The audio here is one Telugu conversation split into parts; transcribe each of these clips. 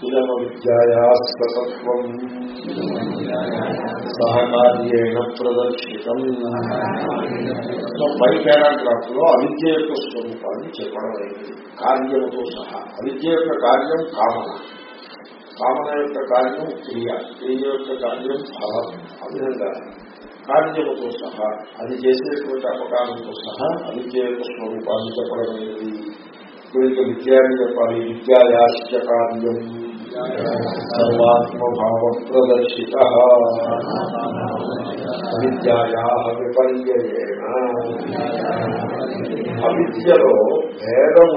ఇదమ విద్యాయాస్తత్వం సహకార్యేణ ప్రదర్శితం సో పై పారాగ్రాఫ్లో అవిద్య యొక్క స్వరూపాన్ని చెప్పడం అయింది కార్యముతో సహా అవిద్య యొక్క కార్యం కామన కామన యొక్క కార్యం క్రియ క్రియ యొక్క కార్యం ఫలం ఆ విధంగా కార్యముతో సహా అది చేసేటువంటి అపకారంతో సహా అవిద్య యొక్క స్వరూపాన్ని చెప్పడం అనేది వీరికి విద్యాన్ని చెప్పాలి విద్యాయాశ్చ కార్యం సర్వాత్మభావప్రదర్శిత అవిద్యాయా విపర్యయేణ. అవిద్యలో భేదం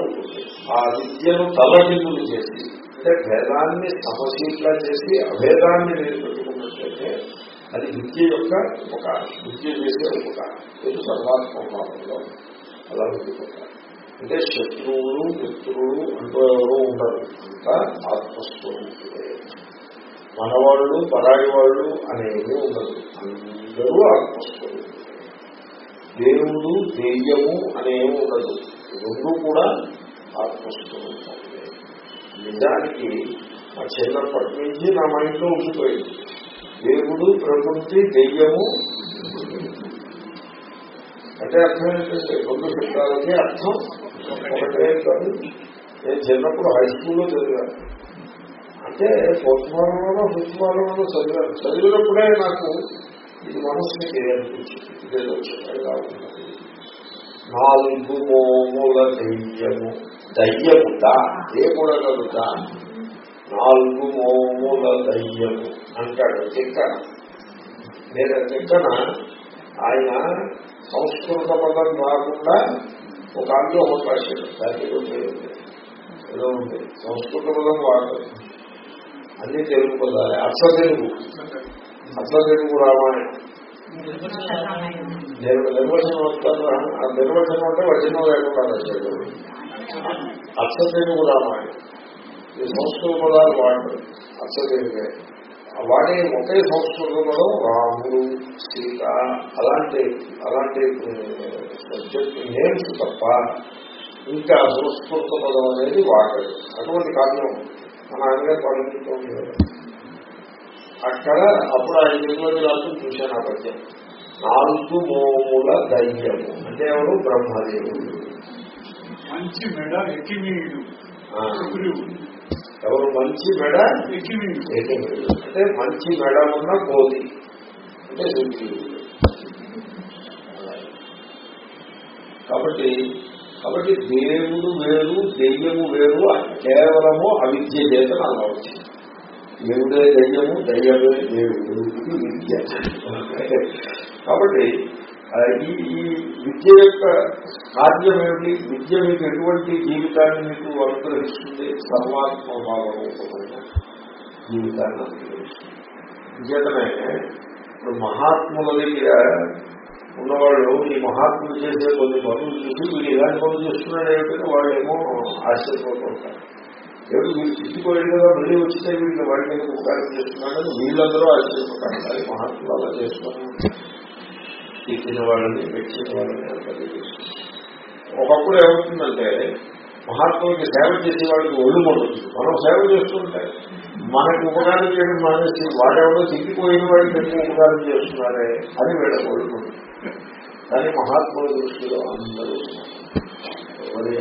ఆ విద్యను తలకిందులు చేసి అంటే భేదాన్ని సమశీలా చేసి అభేదాన్ని నిలబెట్టుకున్నట్లయితే అది విద్య యొక్క ఉపకారం. విద్య చేసే ఉపకారం. ఇది సర్వాత్మభావంలో అలా ఉండిపోతారు. అంటే శత్రువులు మిత్రులు అంటూ ఎవరూ ఉండరు అంతా ఆత్మస్వరూపులే. మనవాళ్ళు పరాయి వాళ్ళు అనేవి ఉండదు అందరూ ఆత్మస్వరూపులే. దేవుడు దెయ్యము అనేవి ఉండదు. రెండు కూడా ఆత్మస్వరూపములే నిజానికి మా చిన్నప్పటి నుంచి నా మైండ్లో ఉండిపోయింది. దేవుడు ప్రకృతి దెయ్యము అంటే అర్థం ఏంటంటే రెండు శబ్దాలకి అర్థం నేను చిన్నప్పుడు హై స్కూల్లో చదివాను. అంటే ఫోర్త్ ఫారంలోనో ఫిఫ్త్ ఫారంలోనో చదివాను. చదివినప్పుడే నాకు ఇది మనస్సుకి అనిపించింది ఇదేదో చిన్నగా ఉన్నది నాలుగు మోముల దయ్యము దయ్యము దా ఏ కూడా కాదు నాలుగు మోముల దయ్యము అంటాడు తిక్కన నేను తిక్కన ఆయన సంస్కృత పదం రాకుండా ఒక ఆంగ్లో ఒక రాశాడు దానికి ఏదో పేరు ఉంది. ఏదో ఉంది. సంస్కృత పదం వాడదు అన్ని తెలుగు పదాలే. అచ్చ తెలుగు. అచ్చ తెలుగు రామాయణం. నేను నిర్వచనం వస్తాను. ఆ నిర్వచనం అంటే వచనం లేకుండా రాశాడు అచ్చ తెలుగు రామాయణం. ఈ సంస్కృత పదాలు వాడరు అచ్చ తెలుగే. వాడే ఒకే సంస్కృత పదం రాముడు సీత అలాంటి అలాంటి సబ్జెక్ట్ నేమ్స్ తప్ప ఇంకా సంస్కృత పదం అనేది వాడదు అటువంటి కార్యం మన ఆయన పండితో అక్కడ అప్పుడు ఆయన ఎనిమిది రాత్రులు చూశాను ఆ పద్యం. నాలుగు మోముల దయ్యము. అంటే ఎవరు? బ్రహ్మదేవుడు. మంచి మెడ ఆ, సుగ్రీవుడు ఎవరు మంచి మెడ ఎకిమీడు అంటే మంచి మెడ ఉన్న కోతి అంటే కాబట్టి కాబట్టి దేవుడు వేరు దెయ్యము వేరు కేవలము అవిద్య చేత నాకు వచ్చింది దేవుడే దయ్యము దయ్యమే దేవుడు. విద్య. కాబట్టి ఈ ఈ విద్య యొక్క కార్యం ఏమిటి? విద్య మీకు ఎటువంటి జీవితాన్ని మీకు అనుగ్రహిస్తుంది? సర్వాత్మభావ రూపమైన జీవితాన్ని అనుగ్రహిస్తుంది. విద్యతనే ఇప్పుడు మహాత్ముల దగ్గర ఉన్నవాళ్ళు ఈ మహాత్ములు చేసే కొన్ని పనులు చూసి వీళ్ళు ఇలాంటి పనులు చేస్తున్నాడు ఏమిటని వాళ్ళు ఏమో ఆశ్చర్యపోతూ ఉంటారు ఏమిటి? వీళ్ళు చిట్టిపోయాడు కదా మళ్ళీ వచ్చితే వీళ్ళు వాడి మీద ఉపకారం చేస్తున్నాడని వీళ్ళందరూ ఆశ్చర్యపోతారు మహాత్ములు అలా చేస్తున్నారు. తిట్టిన వాళ్ళని పెట్టిన వాళ్ళని ఒకప్పుడు ఏమవుతుందంటే మహాత్ములకి సేవ చేసే వాళ్ళకి ఒళ్ళు మొదలుతుంది మనం సేవ చేస్తుంటే మనకు ఉపకారం చేయడం మానేసి వాడెవడో తిరిగిపోయిన వాడికి ఎక్కువ ఉపకారం చేస్తున్నారే అని వీళ్ళ ఒళ్ళు కానీ మహాత్ముల దృష్టిలో అందరూ ఎవరి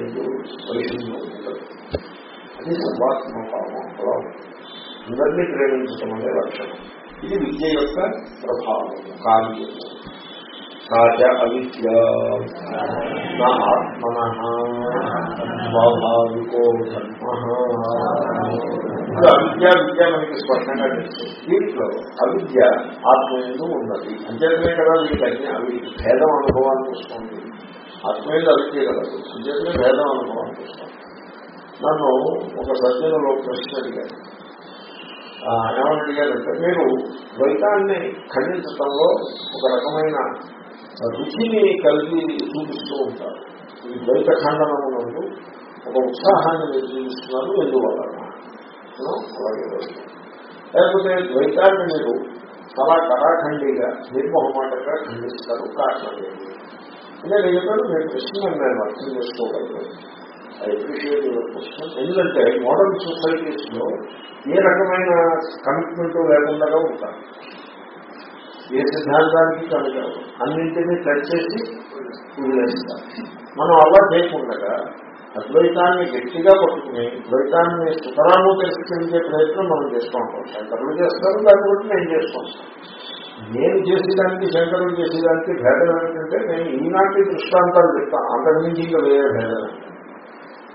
అది సర్వాత్మ భావం అలా అందరినీ ప్రేమించడం అనే లక్షణం. ఇది విద్య యొక్క ప్రభావం కార్యము కాజ అవిద్య. నా ఆత్మన స్వాభావికో ధర్మ. ఇప్పుడు అవిద్య విద్య మనకి స్పష్టంగా తెలుస్తుంది దీంట్లో అవిద్య ఆత్మ ఎందు ఉన్నది. అంతేతమే కదా మీకు అవి భేదం అనుభవానికి వస్తుంది ఆత్మ మీద అవిద్య కదా. అంతేతమే భేదం అనుభవానికి వస్తుంది నన్ను ఒక సజ్జనలో ప్రశ్న అడిగారు. ఏమని అడిగారంటే మీరు ద్వైతాన్ని ఖండించడంలో ఒక రకమైన రుచిని కలిగి చూపిస్తూ ఉంటారు. ఈ ద్వైత ఖండనమునందు ఒక ఉత్సాహాన్ని మీరు చూపిస్తున్నారు ఎందువల్ల? అలాగే లేకపోతే ద్వైతాన్ని మీరు చాలా కళాఖండిగా నిర్మోహమాటంగా ఖండిస్తారు కారణం ఏంటి అంటే నేను చెప్పాను మీరు ప్రశ్న నేను అర్థం చేసుకోగలను ఐ అప్రిషియేట్ యువర్ క్వశ్చన్ ఎందుకంటే మోడర్న్ సొసైటీస్లో ఏ రకమైన కమిట్మెంట్ లేకుండా ఉంటారు. ఏ సిద్ధాంతానికి కమిటారు అన్నింటినీ టచ్ చేసి వదిలేస్తారు మనం అలా చేయకుండా అద్వైతాన్ని గట్టిగా పట్టుకుని ద్వైతాన్ని సుతరాము తెలుసుకెళ్ళే ప్రయత్నం మనం చేసుకుంటాం శంకరులు చేస్తారు దాన్ని బట్టి నేను చేసుకుంటాను నేను చేసేదానికి శంకరులు చేసేదానికి భేదం ఏంటంటే నేను ఈనాటి దృష్టాంతాలు చెప్తాను అంతకుమించి ఇంకా వేరే భేదం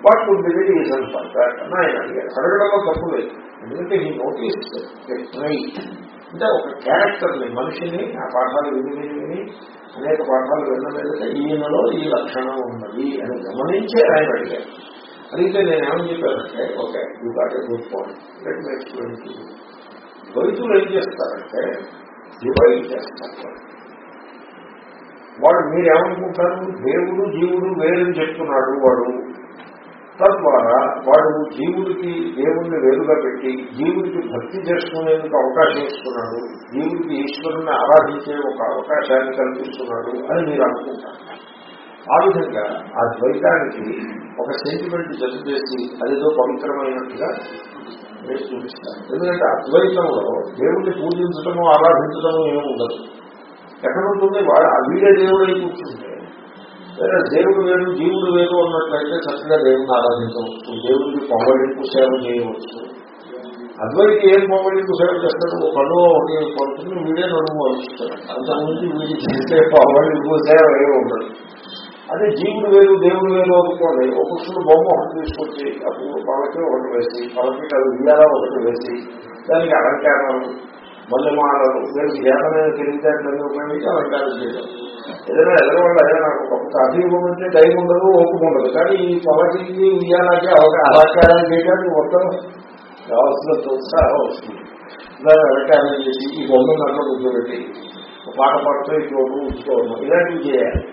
what would be very reason for that అని ఆయన అడిగారు అడగడంలో తప్పు లేదు. ఎందుకంటే ఈ నోటీస్ రైట్ అంటే ఒక క్యారెక్టర్ని మనిషిని ఆ పాఠాలు విని విని అనేక పాఠాలు విన్నలేదంటే ఈయనలో ఈ లక్షణం ఉన్నది అని గమనించే ఆయన అడిగారు. అడిగితే నేను చెప్పానంటే okay you got a good point let me explain వైద్యులు ఏం చేస్తారంటే డివైడ్ చేస్తారు. వాడు మీరేమనుకుంటారు? దేవుడు జీవుడు వేరని చెప్తున్నాడు వాడు. తద్వారా వాడు జీవుడికి దేవుణ్ణి వేరుగా పెట్టి జీవుడికి భక్తి చేసుకునేందుకు అవకాశం ఇస్తున్నాడు జీవుడికి ఈశ్వరుణ్ణి ఆరాధించే ఒక అవకాశాన్ని కల్పిస్తున్నాడు అని మీరు అనుకుంటారు. ఆ విధంగా ఆ ద్వైతానికి ఒక సెంటిమెంట్ జత చేసి అదేదో పవిత్రమైనట్టుగా మీరు చూపిస్తారు. ఎందుకంటే అద్వైతంలో దేవుణ్ణి పూజించడము ఆరాధించడము ఏమి ఉండదు. ఎక్కడ ఉంటుంది వాడు ఆ వీడే దేవుడై కూర్చుంటే లేదా దేవుడు వేరు జీవుడు వేరు అన్నట్లయితే చక్కగా దేవుడిని ఆరాధించవచ్చు. దేవుడికి పొంగడింపు సేవ చేయవచ్చు. అద్వైతి ఏం పొంగడింపు సేవ చేస్తాడు? ఒక కన్ను ఒకటి పడుతుంది వీడే నడుము వలుస్తాడు అంతకుముందు వీడి చేసే పొంగడింపు సేవ ఏమి ఉండదు అదే జీవుడు వేరు దేవుడు వేరు అనుకోండి ఒక కృష్ణుడు బొమ్మ ఒకటి తీసుకొచ్చి అప్పుడు పలకి ఒకటి వేసి పలకి అది ఉయ్యాల ఒకటి వేసి దానికి అలంకారాలు మల్లెమాలలు దానికి జాతమైన తెలివితేటలను ఉపయోగించి అలంకారం చేయడం. ఏదైనా ఎదరవాళ్ళు నాకు ఒక కాఫీ ఇవ్వమంటే టైం ఉండదు ఓపిక ఉండదు. కానీ ఈ పలకి ఉయ్యాలకి అలాకారం చేయడానికి మొత్తం కావాల్సిన ఉత్సాహం వస్తుంది. దాన్ని అలంకారం చేసి ఈ బొమ్మ దాంట్లో కూర్చోబెట్టి పాట పాడుతూ ఇటు ఉంచుకోవడం. ఇలాంటివి చేయాలి.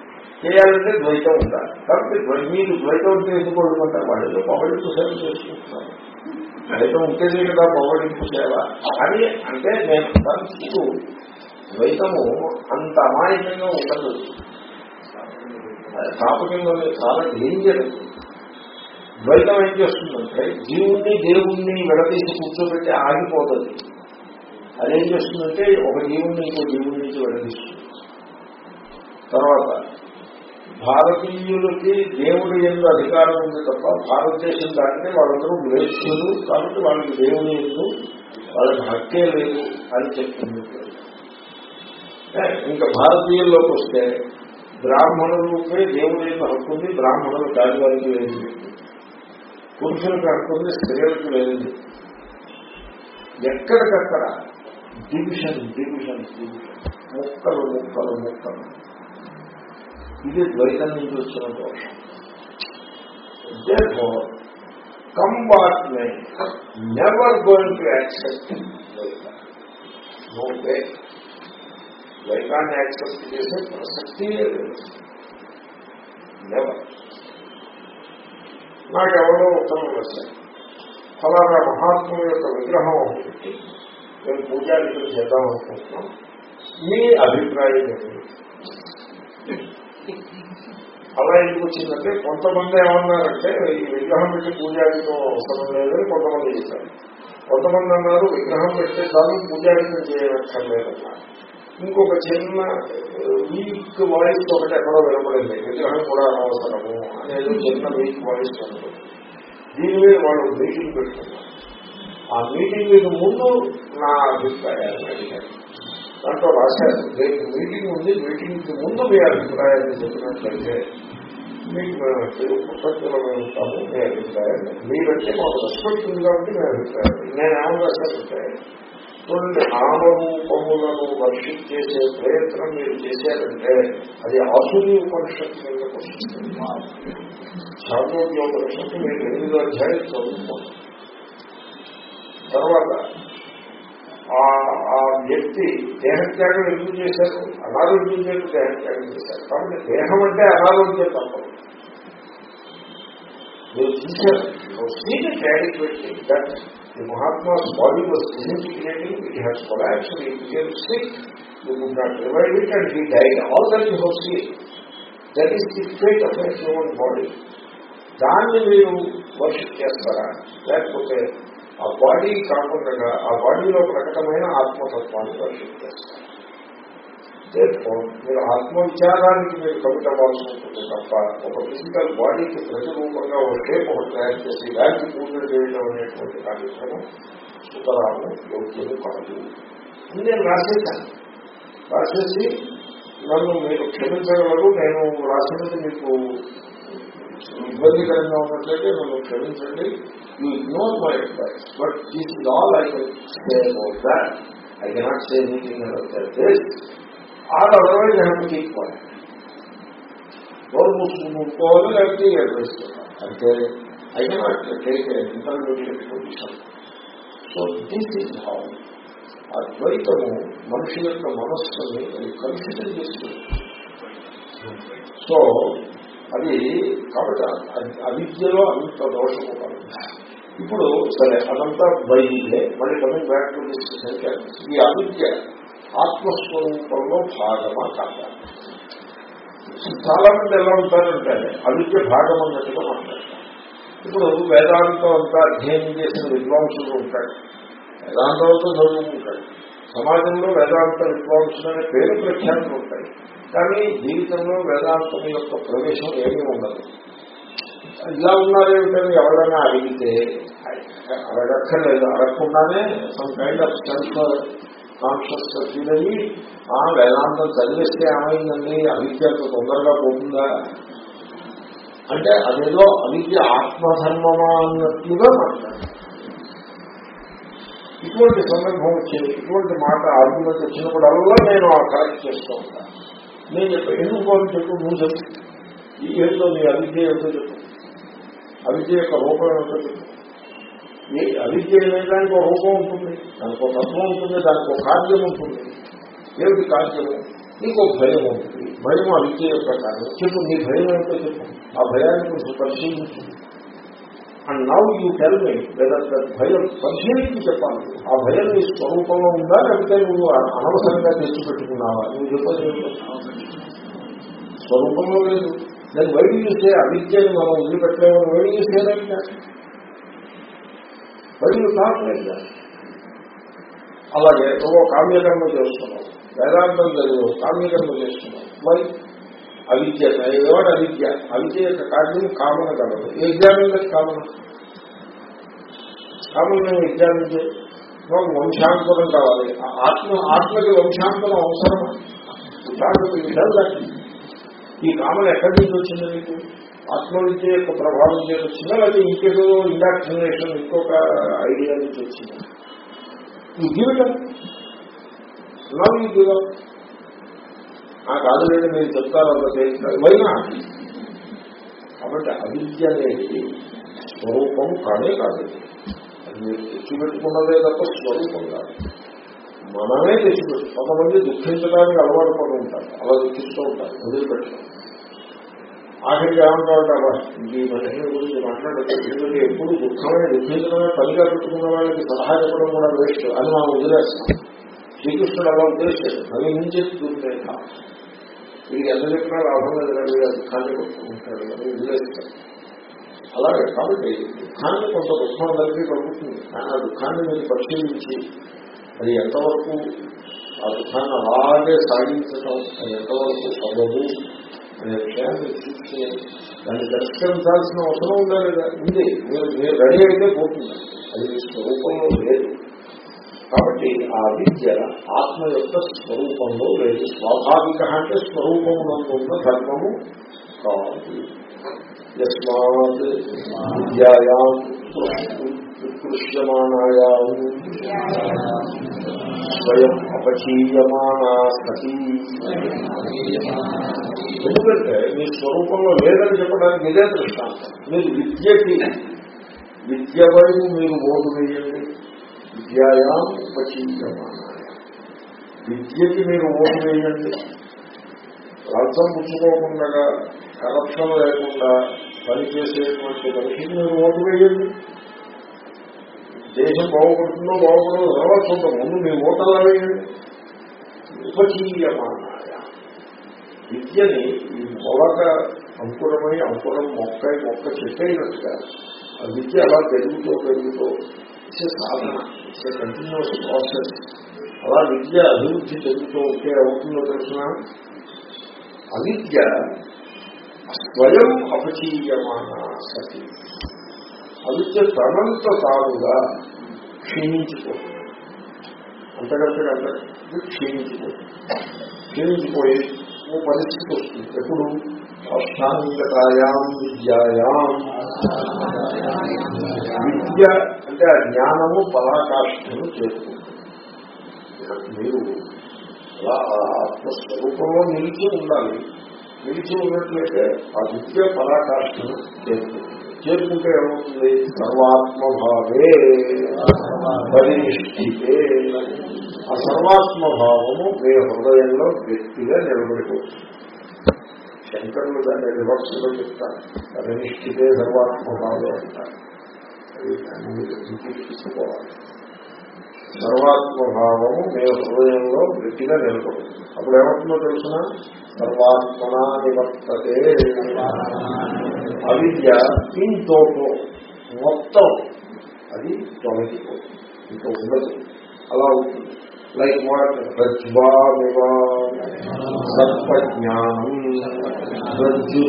చేయాలంటే ద్వైతం ఉండాలి. కాబట్టి మీరు ద్వైతం ఉంటే ఎందుకు వాళ్ళు పొగడింపు సేవ చేసుకుంటున్నారు. ద్వైతం ఉంటేనే కదా పొగడింపు సేవ. అని అంటే నేను ద్వైతము అంత అమాయకంగా ఉండదు. తాపకంలో చాలా డేంజర్ ద్వైతం ఏం చేస్తుందంటే జీవుణ్ణి దేవుణ్ణి విడదీసి కూర్చోబెట్టి ఆగిపోతుంది. అదేం చేస్తుందంటే ఒక జీవుణ్ణి ఇంకో జీవుడి నుంచి విడదీస్తుంది తర్వాత భారతీయులకి దేవుడి ఎందు అధికారం ఉంది తప్ప భారతదేశం దాటితే వాళ్ళందరూ వేస్తులు కాబట్టి వాళ్ళకి దేవుని ఎందు వాళ్ళకి హక్కే లేదు అని చెప్తుంది. ఇంకా భారతీయుల్లోకి వస్తే బ్రాహ్మణులపై దేవుడి యొక్క హక్కు ఉంది బ్రాహ్మణులు కార్యవారికి లేదు పురుషులకు హక్కు ఉంది స్త్రీలకు లేదు ఎక్కడికక్కడ డివిజన్ డివిజన్ డివిజన్. ముక్కలు ముక్కలు ముక్కలు. ఇది ద్వైతం నుంచి వచ్చిన దోషం. Therefore compartment never going to accept ద్వైత. నో వే ద్వైతాన్ని యాక్సెప్ట్ చేసే ప్రసక్తి నెవర్ నాకెవరో ఉత్తమం వచ్చారు ఫలానా మహాత్ముల యొక్క విగ్రహం ఒకటి పెట్టి మేము పూజారికలు చేద్దాం అనుకుంటున్నాం మీ అభిప్రాయం ఏంటి అలా ఎందుకు వచ్చిందంటే కొంతమంది ఏమన్నారంటే ఈ విగ్రహం పెట్టి పూజారితో అవసరం లేదని కొంతమంది చెప్పారు కొంతమంది అన్నారు విగ్రహం పెట్టే చాలు పూజారితం చేయక్కర్లేదన్నారు ఇంకొక చిన్న వీక్ వాయిస్ ఒకటి ఎక్కడో వినపడింది. విగ్రహం కూడా అనవసరము అనేది చిన్న వీక్ వాయిస్ కనపడింది దీని మీద వాళ్ళు మీటింగ్ పెట్టుకున్నారు ఆ మీటింగ్ మీద ముందు నా అభిప్రాయాన్ని అడిగారు. దాంట్లో రాశారు రేపు మీటింగ్ ఉంది మీటింగ్ ముందు మీ అభిప్రాయాన్ని చెప్పినట్లయితే మీకు మేము తెలుగు పుస్తకంలో ఉంటాము మీ అభిప్రాయాన్ని. మీరంటే మాకు రెస్పెక్ట్ ఉంది కాబట్టి మీ అభిప్రాయం నేను ఏమని రాశానంటే చూడండి నామరూపములను వర్షిప్ చేసే ప్రయత్నం మీరు చేశారంటే అది ఆసురి ఉపనిషత్తు కిందకు వస్తుంది చాంద్రోగ్యోపనిషత్తు మీరు ఎనిమిదో అధ్యాయం చదువుకోండి తర్వాత ఆ ఆ వ్యక్తి దేహత్యాగం ఎందుకు చేశారు అనారోగ్యం చేసి దేహత్యాగం చేశారు కాబట్టి దేహం అంటే అనారోగ్యం తప్పదు మీరు చూశారు seen adequately that the Mahatma's body was disintegrating it has collapsed it became sick you would not revive it and he died all that you have seen that is the fate of a human body దాన్ని మీరు వర్షిప్ చేస్తారా లేకపోతే ఆ బాడీ కాకుండా ఆ బాడీలో ప్రకటమైన ఆత్మతత్వాన్ని వర్షిప్ చేస్తారా Therefore, మీరు ఆత్మవిచారానికి మీరు కమిట్ అవ్వాల్సి ఉంటుంది తప్ప ఒక ఫిజికల్ బాడీకి ప్రతిరూపంగా ఒక షేప్ ఒకటి తయారు చేసి దానికి పూజలు చేయడం అనేటువంటి కార్యక్రమం సుతరాము యోగ్యము కాదు అని నేను రాసేసాను రాసేసి నన్ను మీరు క్షమించగలరు నేను రాసినది మీకు ఇబ్బందికరంగా ఉన్నట్లయితే నన్ను క్షమించండి. You ignore my advice but this is all I can say about that I cannot say anything this are otherwise I have keep quiet నోరు మూసుకుంటుకోవాలి లేకపోతే అడ్వైస్ అంటే I cannot intermediate position so this is how అద్వైతము మనిషి యొక్క మనస్సుని అది కలుషితం చేస్తుంది. సో అది కాబట్టి అవిద్యలో అంత దోషము కాదు. ఇప్పుడు సరే అదంతా బయలుదే. మళ్ళీ కమింగ్ బ్యాక్ టు దిస్ ఈ అవిద్య ఆత్మస్వరూపంలో భాగమా కాదా? చాలా మంది ఎలా ఉంటారంటే అవిద్య భాగం అన్నట్టుగా మాట్లాడతారు. ఇప్పుడు వేదాంతం అంతా అధ్యయనం చేసిన విద్వాంసులు ఉంటాడు వేదాంతంతో చదువుకుంటాడు సమాజంలో వేదాంత విద్వాంసులు అనే పేరు ప్రఖ్యాతులు ఉంటాయి. కానీ జీవితంలో వేదాంతం యొక్క ప్రవేశం ఏమీ ఉండదు. ఇలా ఉన్నారేమిటని ఎవరైనా అడిగితే అడగక్కర్లేదు. అడగకుండానే some kind of sense conscious feel అయ్యి ఆ వేదాంతం చదివేస్తే ఏమైందండి? అవిద్య తొందరగా పోతుందా? అంటే అదేదో అవిద్య ఆత్మధర్మమా అన్నట్లుగా మాట్లాడారు. ఇటువంటి సందర్భం వచ్చింది. ఇటువంటి మాట ఆర్గ్యుమెంట్ వచ్చినప్పుడల్లా నేను ఆ కరెక్ట్ చేస్తూ ఉంటాను నేను చెప్పి ఎందుకు అని చెప్పు నువ్వు చెప్పు ఈ ఏదో నీ అవిద్య ఏంటో చెప్పు. అవిద్య యొక్క రూపం ఏంటో చెప్పు. ఈ అవిద్య అనేదానికి ఒక రూపం ఉంటుంది దానికి ఒక తత్వం ఉంటుంది దానికి ఒక కార్యం ఉంటుంది. ఏమిటి కార్యము? నీకు ఒక భయం ఉంటుంది. భయం అవిద్య యొక్క కార్యం చెప్పు నీ భయం ఏంటో చెప్పు. ఆ భయాన్ని కొంచెం పరిశీలించు. And now you tell me whether భయం పరిశీలించి చెప్పాలి. ఆ భయం నీ స్వరూపంలో ఉందా? లేకపోతే నువ్వు అనవసరంగా తెచ్చిపెట్టుకున్నావా నువ్వు చెప్పదు స్వరూపంలో లేదు. దాన్ని బయట చూస్తే అవిద్యని మనం వదిలిపెట్టలేమని? బయట చూసేదంటే బయట కావట్లేదు అలాగే నువ్వు కామ్యకర్మ చేస్తున్నావు వేదాంతం చదివు కామ్యకర్మ చేస్తున్నావు మరి అవిద్య ఎవరు అవిద్య. అవిద్య యొక్క కార్యం కామన కలదు ఏ ఎగ్జామిన్ కామన? కామన్ ఎగ్జామిన్ మాకు వంశాంతరం కావాలి. ఆత్మ ఆత్మకి వంశాంతరం అవసరమా? ఇలాంటి ఈ కామన్ ఎక్కడి నుంచి వచ్చింది మీకు? ఆత్మవిద్య యొక్క ప్రభావం చేసి వచ్చిందా? లేదా ఇంకేదో ఇండాక్సినేషన్ ఇంకొక ఐడియా నుంచి వచ్చిందా? ఈ జీవితం నవ్ ఈ జీవితం నాకు ఆల్రెడీ మీరు చెప్తారు అంత తేలిక వైనా కాబట్టి అవిద్య అనేది స్వరూపం కానే కాదు. అది మీరు తెచ్చిపెట్టుకున్నదే తప్ప స్వరూపం కాదు. మనమే తెచ్చిపెట్టు కొంతమంది దుఃఖించడానికి అలవాటు పడి ఉంటారు. అలా దుఃఖిస్తూ ఉంటారు. వదిలిపెట్టారు. ఆఖరికి ఏమంటారు ఈ మనిషి గురించి మాట్లాడదు ఎప్పుడు దుఃఖమే దుఃఖించడమే పనిగా పెట్టుకున్న వాళ్ళకి సలహా చెప్పడం కూడా వేస్ట్. అని మనం వదిలేస్తాం శ్రీకృష్ణుడు అలా ఉద్దేశాడు అవి నుంచి దూరిపోయినా వీడికి ఎంత చెప్పినా లాభం లేదు వీడు దుఃఖాన్ని కొట్టుకుంటాడు అని వదిలేస్తాడు అలాగే కాబట్టి దుఃఖాన్ని కొంత దుఃఖం అందరికీ కలుగుతుంది. కానీ ఆ దుఃఖాన్ని మీరు పరిశీలించి అది ఎంతవరకు ఆ దుఃఖాన్ని అలాగే సాగించడం అది ఎంతవరకు సబబు అనే విషయాన్ని చూసుకుని దాన్ని దర్శించాల్సిన అవసరం ఉందా లేదా ఉంది మీరు మీరు రెడీ అయితే పోతుంది అది మీ స్వరూపంలో లేదు కాబట్టి ఆ విద్య ఆత్మ యొక్క స్వరూపంలో లేదు. స్వాభావిక అంటే స్వరూపమునందున్న ధర్మము కావాలి యస్మాత్ విద్యాయాం ఉత్కృష్యమానాయా స్వయం అపచీయమానా సతీ ఎందుకంటే మీ స్వరూపంలో లేదని చెప్పడానికి ఇదే దృష్టాంతం మీరు విద్యకి విద్య వైపు మీరు ఓటు వేయండి. విద్యాయాం ఉపచీయమానాయ విద్యకి మీరు ఓటు వేయండి. లంచం పుచ్చుకోకుండా కరప్షన్ లేకుండా పనిచేసేటువంటి మనిషికి మీరు ఓటు వేయండి. దేశం బాగుపడుతుందో బాగుపడదో తర్వాత చూద్దాం ముందు మీ ఓటర్లా వేయండి ఉపచీయమానాయ విద్యని ఈ మొలక అంకురమై అంకురం మొక్క మొక్క చెప్పైనట్టుగా ఆ విద్య అలా పెరుగుతూ పెరుగుతూ? ఇచ్చే సాధన ఇచ్చే కంటిన్యూస్ ప్రాసెస్ అలా విద్య అభివృద్ధి చెందుతూ ఉంటే అవుతుందో తెలిసిన? అవిద్య స్వయం అపచీయమాన సతి. అవిద్య తనంత తానుగా క్షీణించిపోతుంది. అంతకంటే అంత క్షీణించిపోతుంది. క్షీణించిపోయి ఓ పరిస్థితి వస్తుంది. ఎప్పుడు? అష్టాంగతాయాం విద్యాయాం విద్య అంటే ఆ జ్ఞానము పరాకాష్ఠను చేస్తుంది మీరు ఆత్మస్వరూపంలో నిలిచి ఉండాలి. నిలిచి ఉన్నట్లయితే ఆ విద్య పరాకాష్ఠను చేస్తుంది చేరుకుంటే ఏమవుతుంది? సర్వాత్మభావే. పరినిష్ఠితే ఆ సర్వాత్మభావము మీ హృదయంలో వ్యక్తిగా నిలబడిపోతుంది. శంకరులు దాన్ని రివర్స్లో చెప్తారు. పరినిష్ఠితే సర్వాత్మభావే అంటారు. తీసుకోవాలి. సర్వాత్మభావము మీ హృదయంలో గట్టిగా నిలబడుతుంది. అప్పుడు ఏమవుతుందో తెలుసిన సర్వాత్మనా నివర్తతే అవిద్య ఇంతో మొత్తం అది తొలగిపోతుంది. ఇంకా ఉండదు. అలా ఉంటుంది. లైక్ వాట్ రజ్వామివ సర్పజ్ఞానం రజ్జు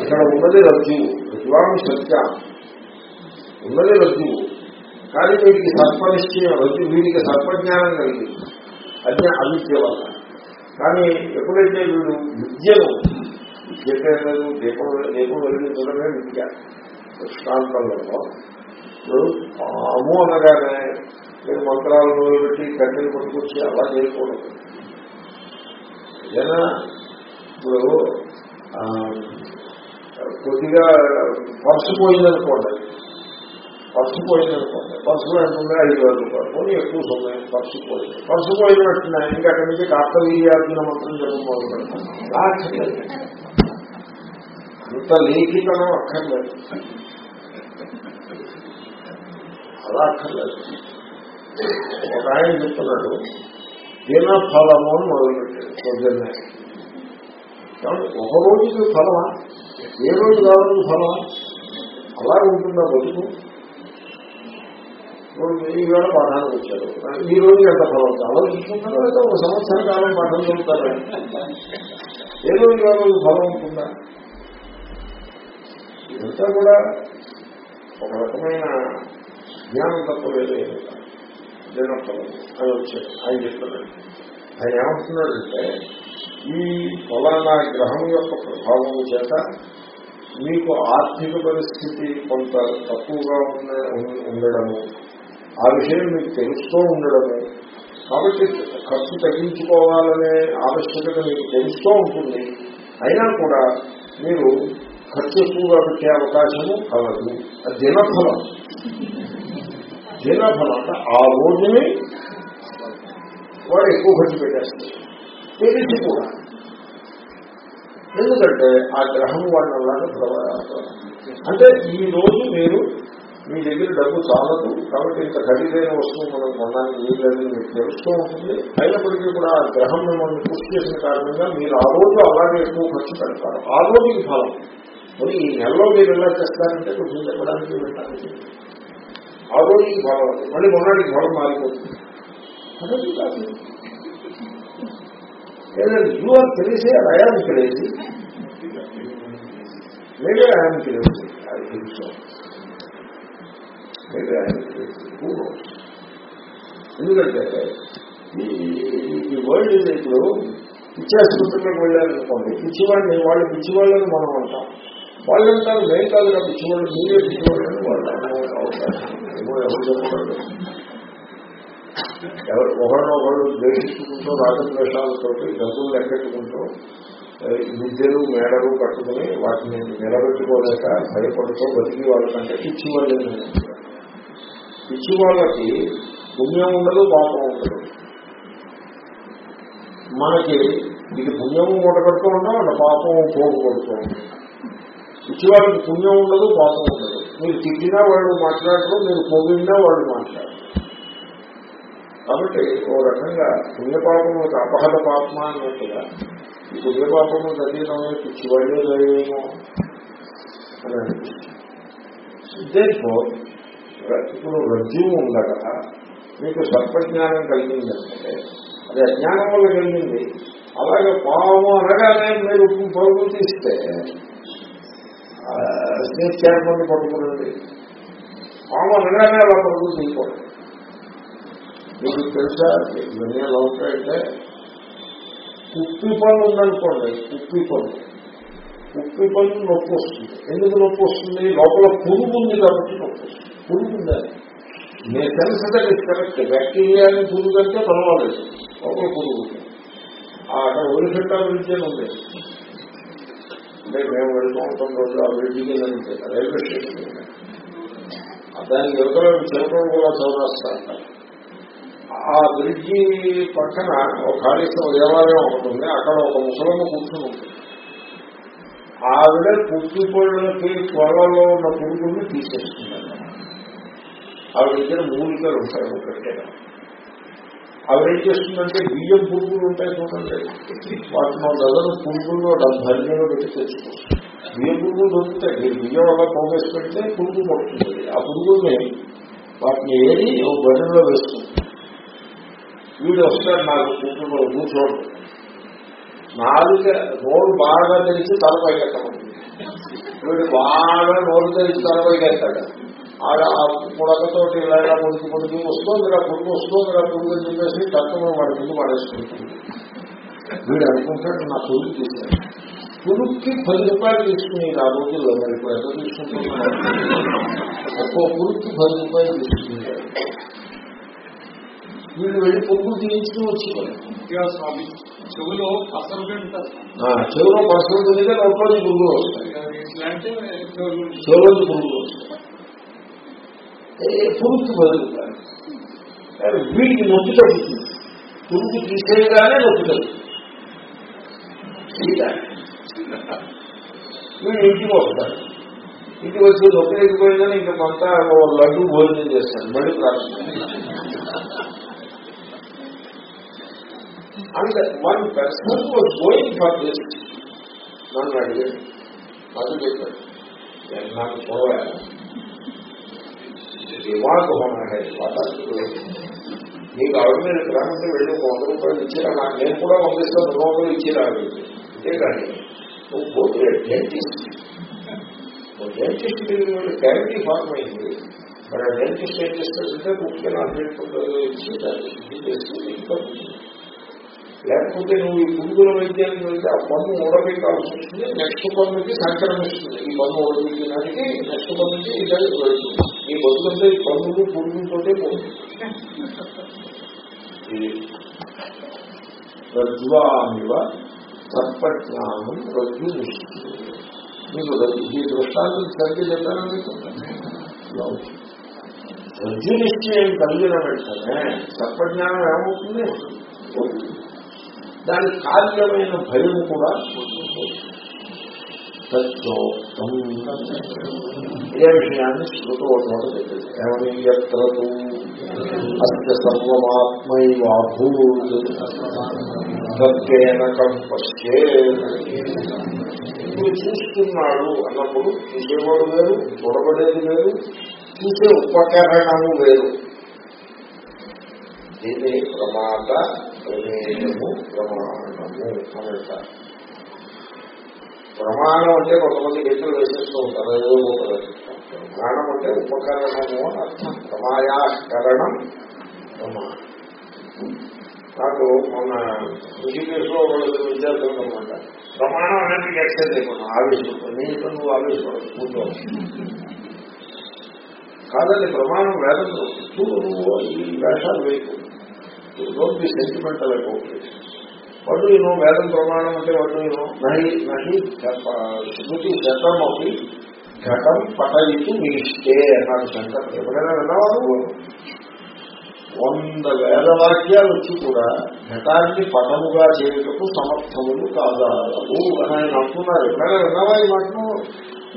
అక్కడ ఉన్నది రజ్జు. రజ్వామి సత్య. ఉన్నది రజ్జు. కానీ వీడికి సర్పనిశ్చయం రజ్జు వీడికి సర్పజ్ఞానం కలిగింది. అజ్ఞ అవిద్య వల్ల. కానీ ఎప్పుడైతే వీడు విద్యను విద్య లేదు దీపం దీపం వెలిగించడమే విద్య దృష్టాంతంలో అమ్ము అనగానే మీరు మంత్రాలను పెట్టి కట్టెలు పట్టుకొచ్చి అలా చేయకూడదు. ఏదైనా ఇప్పుడు కొద్దిగా పర్సు పోయిందనుకోండి పర్సు పోయిందనుకోండి పర్సులో ఎంత ఉందో ఐదు వేల రూపాయలు. పోనీ ఎక్కువ సొమ్మే పర్సు పోయింది పర్సు పోయినట్టున్నా ఇంకా అక్కడి నుంచి కార్తవీర్యార్జున మంత్రం చెప్పడం మొదలు పెడతాను అక్కర్లేదు అంత లేఖితనం అక్కర్లేదు. అలా అక్కర్లేదు. ఒక ఆయన చెప్తున్నాడు దినఫలము అని మొదలుపెట్టాడు పొద్దున్నే. ఒక రోజుకి ఫలమా? ఏ రోజు కావాలి ఫలమా? అలా ఉంటుందా బతుకు? ఈవేళ పాఠాలు వచ్చారు ఈ రోజు ఎంత ఫలం వస్తుంది అలా లేదా ఒక సంవత్సర కాలం పాఠం చదువుతారా ఏ రోజు ఏ రోజు ఫలం ఉంటుందా? ఇదంతా కూడా ఒక రకమైన జ్ఞానం తప్ప వేరే దినఫలం అది వచ్చారు ఆయన చెప్తున్నాడు ఆయన ఏమంటున్నాడంటే ఈ ఫలానా గ్రహం యొక్క ప్రభావం చేత మీకు ఆర్థిక పరిస్థితి కొంత తక్కువగా ఉండడము ఆ విషయం మీకు తెలుస్తూ ఉండడమే. కాబట్టి ఖర్చు తగ్గించుకోవాలనే ఆవశ్యకత మీకు తెలుస్తూ ఉంటుంది. అయినా కూడా మీరు ఖర్చు ఎక్కువగా పెట్టే అవకాశము కలదు. దినఫలం దినఫలం అంటే ఆ రోజుని వాడు ఎక్కువ ఖర్చు పెట్టేస్తారు తెలిసి కూడా. ఎందుకంటే ఆ గ్రహం వాళ్ళలాగా ప్రభావం అంటే ఈ రోజు మీరు మీ దగ్గర డబ్బు చాలదు. కాబట్టి ఇంత ఖరీదైన వస్తువు మనం కొనడానికి వీల్లేదని మీకు తెలుస్తూ ఉంటుంది. అయినప్పటికీ కూడా ఆ గ్రహం మిమ్మల్ని పుష్టి చేసిన కారణంగా మీరు ఆ రోజు అలాగే ఎక్కువ ఖర్చు పెడతారు. ఆ రోజుకి ఫలం. మరి ఈ నెలలో మీరు ఎలా చేస్తారంటే కొంచెం చెప్పడానికి పెట్టడానికి ఆ రోజుకి ఫలం. మళ్ళీ మొన్నటికి ఫలం మారిపోతుంది. అదే కాదు. ఏదైనా యూ ఆర్ క్రేజీ అయానికి లేదు మేబీ ఐఆమ్ క్రేజీ అది తెలుసు. మేబీ ఎందుకంటే ఈ ఈ వరల్డ్ ఇది ఇప్పుడు పిచ్చాసుపత్రిలోకి వెళ్ళారనుకోండి పిచ్చివాడిని వాళ్ళు పిచ్చివాళ్ళని మనం అంటాం. వాళ్ళు అంటారు మేము కాదుగా పిచ్చివాళ్ళు మీరే పిచ్చివాళ్ళని వాళ్ళు ఎవరు ఎవరు ఒకరినొకరు ద్వేషించుకుంటూ రాజద్వేషాలతో డబ్బులు లెక్కెట్టుకుంటూ ఆ, విద్యలు మేడలు కట్టుకుని వాటిని నిలబెట్టుకోలేక భయపడుతూ బతికి వాళ్ళకంటే పిచ్చి వాళ్ళే పిచ్చి వాళ్ళకి పుణ్యం ఉండదు పాపం ఉండదు. మనకి ఇది పుణ్యము మూట కడుతూ ఉంటాం అక్కడ పాపం పోగు కొడుతూ ఉంటాం పిచ్చి వాళ్ళకి పుణ్యం ఉండదు పాపం ఉండదు. మీరు తిట్టినా వాళ్ళు మాట్లాడరు మీరు పొగిడినా వాళ్ళు మాట్లాడరు. కాబట్టి ఓ రకంగా పుణ్యపాపం ఒక అపహత పాపమ అన్నట్టుగా ఈ పుణ్యపాపము తగ్గినమే పిచ్చివాడే లేవేమో అని అనిపిస్తుంది. ఇప్పుడు రజ్జువు ఉండగా మీకు సర్పజ్ఞానం కలిగిందంటే అది అజ్ఞానం వల్ల కలిగింది. అలాగే పాము అనగానే మీరు పరుగులు తీస్తే స్నేక్ చేరమని పట్టుకునండి పాము అనగానే అలా పరుగులు తీసుకోండి. మీకు తెలుసా? ఇవన్నీ ఎలా ఉంటాయంటే కుప్పి పనులు ఉందనుకోండి కుప్పి పనులు కుప్పి పనులు నొప్పి వస్తుంది. ఎందుకు నొప్పి వస్తుంది? లోపల పురుగు ఉంది కాబట్టి నొప్పి వస్తుంది. పురుగుండాలి నేను తెలుసు దట్ కరెక్ట్ బ్యాక్టీరియాని పురుగు అంటే పర్వాలేదు. ఒకరు పురుగు అక్కడ ఒలిఫెట్టా బ్రిడ్జ్ అని ఉంది అంటే మేము వెళ్తూ ఉంటాం రోజు ఆ బ్రిడ్జికి వెళ్తే రైల్వే స్టేషన్ దానికి యువతలో చిలకలు కూడా చౌరాస్తారు ఆ బ్రిడ్జి పక్కన ఒక కాళేశ్వర దేవాలయం ఉంటుంది అక్కడ ఒక ముసలమ్మ కూర్చుని ఉంటుంది ఆవిడ పుట్టిపళ్ళకి త్వరలో ఉన్న పురుగుల్ని తీసేస్తున్నారు ఆవిడ దగ్గర మూలికలు ఉంటాయి ఒకటే ఆవిడ ఏం చేస్తుందంటే బియ్యం పురుగులు ఉంటాయి చూడండి. వాటిని ఒక డజన్ పురుగుల్లో ధన్యంలో పెట్టి తెచ్చుకుంటుంది. బియ్యం పురుగులు దొరుకుతాయి. మీరు బియ్యం వల్ల పోగేసి పెడితే పురుగు పడుతుంది ఆ పురుగుల్ని వాటిని ఏరి ఓ భరిలో వేస్తుంది. వీడు వస్తాడు నాకు కూతురు కూర్చోడు. నాలుక నోరు బాగా తెలిసి తలపై కట్టమంది వీడు బాగా నోరు తెలిసి తలపై కట్టాడు. ఆడ పుడకతోటి ఇలాగా పొడికి పొడికి వస్తుందిరా పురుగు వస్తుందిరా పురుగు అని చెప్పేసి తక్కువ వాడి ముందు పడేసుకుంటుంది. వీడు అనుకుంటాడు నా పురుగు తీశాడు పురుగుకి పది రూపాయలు తీసుకుని ఆ రోజుల్లో మరి ఇప్పుడు ఎంత తీసుకుంటున్నాడు ఒక్కో పురుగుకి పది రూపాయలు తీసుకున్నాడు వీళ్ళు వెళ్ళి పొగ్గు తీయించుకుని వచ్చేవాళ్ళు చెవులో చెవులో పర్సనల్ తిరిగితే లోపల పురుగులు వస్తాయి ఇట్లా అంటే చెవులు చెవులోకి పురుగులు వస్తాయి పురుగు వదులుతాడు వీటికి వీడికి నొప్పి తగ్గుతుంది పురుగు తీసేయగానే నొప్పి తగ్గుతుంది వీడు ఇంటికి వస్తాడు ఇంటికి వచ్చి నొప్పి ఎగిపోయిందని ఇంకా కొంత లడ్డు భోజనం చేస్తాడు మళ్ళీ ప్రారంభం and one person was going for this నన్ను అడిగాడు అది చెప్పాడు నాకు చూడాలి దిమాగ్ హోనా హై నీకు ఆవిడ మీద గ్రామంలో వెళ్ళి ఒక వంద రూపాయలు ఇచ్చారా నాకు నేను కూడా వంద ఇస్తాను రెండు వందలు ఇచ్చిరా అంతే కానీ నువ్వు పోతే డెంటిస్ట్ డెంటిస్ట్ క్యారిటీ ఫార్మ్ అయింది. మరి ఆ డెంటిస్ట్ ఏం చేస్తాడంటే ముఖ్యంగా నా ఇచ్చి దాన్ని చేసి లేకపోతే నువ్వు ఈ పురుగుల వైద్యానికి వెళ్తే ఆ పన్ను ఊడబెట్టాల్సి వస్తుంది. నెక్స్ట్ పన్నుకి సంక్రమిస్తుంది. ఈ పన్ను ఊడబెట్టినానికి నెక్స్ట్ పన్నుకి ఇదే వెళ్తుంది. ఈ బతుకంటే ఈ పన్నులు పురుగులతోటే పోతుంది రజ్వామివ సర్పజ్ఞానం రజ్జు నిష్ఠి మీకు రజ్జు ఈ దృష్టాంతం సరిగ్గా చెప్పాను మీకు రజ్జు నిశ్చయం కలిగిన వెంటనే సర్పజ్ఞానం ఏమవుతుంది దాని కార్యమైన భయం కూడా తత్వోక్తం ఇదే విషయాన్ని శృతి ఒక చోట చెప్పింది ఏమని ఎత్రతు అస్య సర్వమాత్మైవాభూతేన పశ్చే ఇప్పుడు చూస్తున్నాడు అన్నప్పుడు చూసేవాడు వేరు చూడబడేది వేరు చూసే ఉపకరణము వేరు. దీన్ని ప్రమాద ప్రమేయము ప్రమాణము అని అంటారు. ప్రమాణం అంటే కొంతమంది గీతలు వేసేస్తూ ఉంటారు ఏదో ఒకటి ప్రమాణం అంటే ఉపకరణము అని అర్థం. ప్రమాయాకరణం ప్రమాణం. నాకు మొన్న ఇంజనీర్స్లో విద్యార్థులు అనమాట ప్రమాణం అనేది ఎక్సెప్ట్ అయిపోయినా ఆవేశపడు నేను నువ్వు ఆవేశపడదు కూర్చో కాదండి ప్రమాణం వేదంలో చూడు నువ్వు ఈ వేషాలు వేయకు డోంట్ బి సెంటిమెంటల్ అయిపోతుంది వడ్డు యూనో వేదం ప్రమాణం అంటే వడ్డు యూనో నహి నహి శృతి శతమపి ఘటం పటయితు మీష్టే అన్నాడు శంకర్. ఎప్పుడైనా విన్నావా వంద వేద వాక్యాలు వచ్చి కూడా ఘటాన్ని పటముగా చేయటకు సమర్థములు కాదాలవు అని ఆయన అంటున్నారు. ఎప్పుడైనా విన్నావా ఈ మాటను?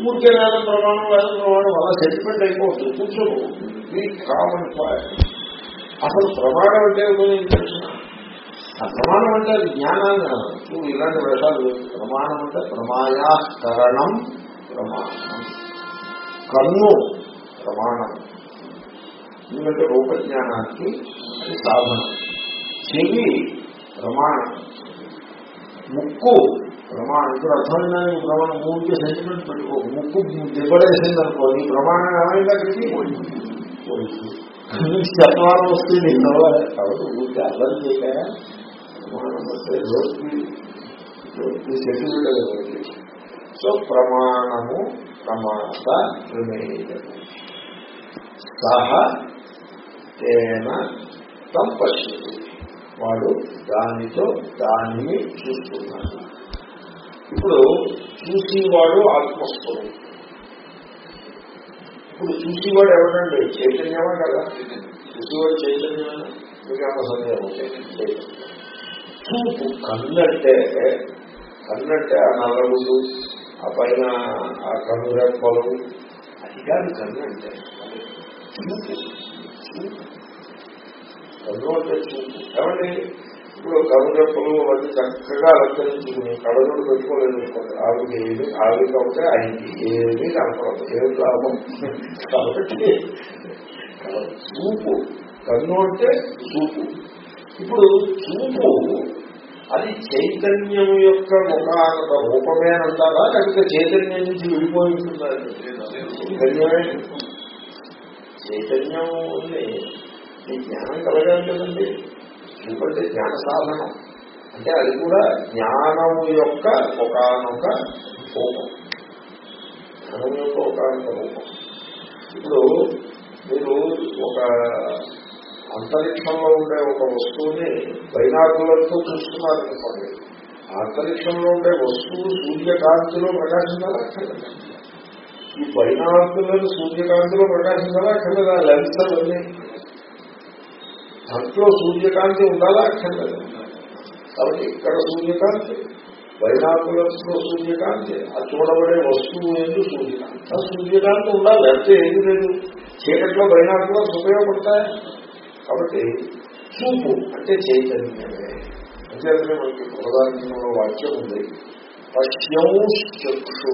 ఊరికే వేద ప్రమాణం వేద ప్రమాణం వల్ల సెటిల్మెంట్ అయిపోతుంది. కూర్చోను ఈ కామన్ పాయింట్ అసలు ప్రమాణం అంటే ఏమో ఆ ప్రమాణం అంటే అది జ్ఞానాన్ని నువ్వు ఇలాంటి వేషాలు వేయకు. ప్రమాణం అంటే ప్రమాయాకరణం ప్రమాణం కన్ను ప్రమాణం ఎందుకంటే రూపజ్ఞానానికి అది సాధనం చెవి ప్రమాణం ముక్కు ప్రమాణం ఇప్పుడు అర్థమైందా నీ ప్రమాణం మూడుకి సెంటిమెంట్ పెట్టుకో ముక్కు దిబ్బడేసింది అనుకో నీ ప్రమాణం ఏమైంది అక్కడికి శతమానం వస్తుంది కాబట్టి ఊరికి అర్థం చేయక సెటిల్డ్ సో ప్రమాణము ప్రమాత ప్రమేయము సహ తేన తం పశ్యతి. వాడు దానితో దానిని చూస్తున్నాడు. ఇప్పుడు చూసేవాడు ఆత్మస్వరూపం. ఇప్పుడు చూసేవాడు ఎవరండి? చైతన్యమా కదా? చూసేవాడు చైతన్యమా? మీకేమో సందేహం చైతన్యం చూపు కన్నంటే కన్నంటే ఆ నల్లగుడు ఆ పైన ఆ కన్నురెప్పలు అది కాదు కన్నంటే చూపు కన్ను అంటే చూపు కాబట్టి ఇప్పుడు కన్ను రెప్పలు అది చక్కగా అలంకరించుకుని కళ్ళజోడు పెట్టుకోలేదు అనుకోండి. ఆవిడకి ఏమి ఆవిడకి అవుతే ఆయనకి ఏమీ కనపడదు ఏం లాభం. కాబట్టి చూపు. కన్ను అంటే చూపు. ఇప్పుడు చూపు అది చైతన్యం యొక్క ఒక రూపమే అంటారా లేకపోతే చైతన్యం నుంచి విడిపోయి ఉంటుందా చైతన్యమే. చైతన్యం ఉంది. ఈ జ్ఞానం కలగాలి కదండి. ఎందుకంటే జ్ఞాన సాధనం. అంటే అది కూడా జ్ఞానము యొక్క ఒకనొక రూపం. జ్ఞానం యొక్క ఒకనొక రూపం. ఇప్పుడు మీరు ఒక అంతరిక్షంలో ఉండే ఒక వస్తువుని బైనాకులతో చూస్తున్నారనుకోండి ఆ అంతరిక్షంలో ఉండే వస్తువు సూర్యకాంతిలో ప్రకాశించాలా? అక్కర్లేదా? ఈ బైనాకులను సూర్యకాంతిలో ప్రకాశించాలా? అక్కర్లేదా? లెన్స్ అవన్నీ. దాంట్లో సూర్యకాంతి ఉండాలా? అక్కర్లేదు? కాబట్టి ఇక్కడ సూర్యకాంతి బైనాకులతో సూర్యకాంతి ఆ చూడబడే వస్తువు ఏంటి సూర్యకాంతి. ఆ సూర్యకాంతి ఉండాలి లేకపోతే ఏది లేదు. చీకట్లో బైనాకులర్స్ ఉపయోగపడతాయి? కాబట్టి చూపు అంటే చైతన్యమే. అంతేకానే మనకి ప్రధానంలో వాక్యం ఉంది. పశ్యం చక్షు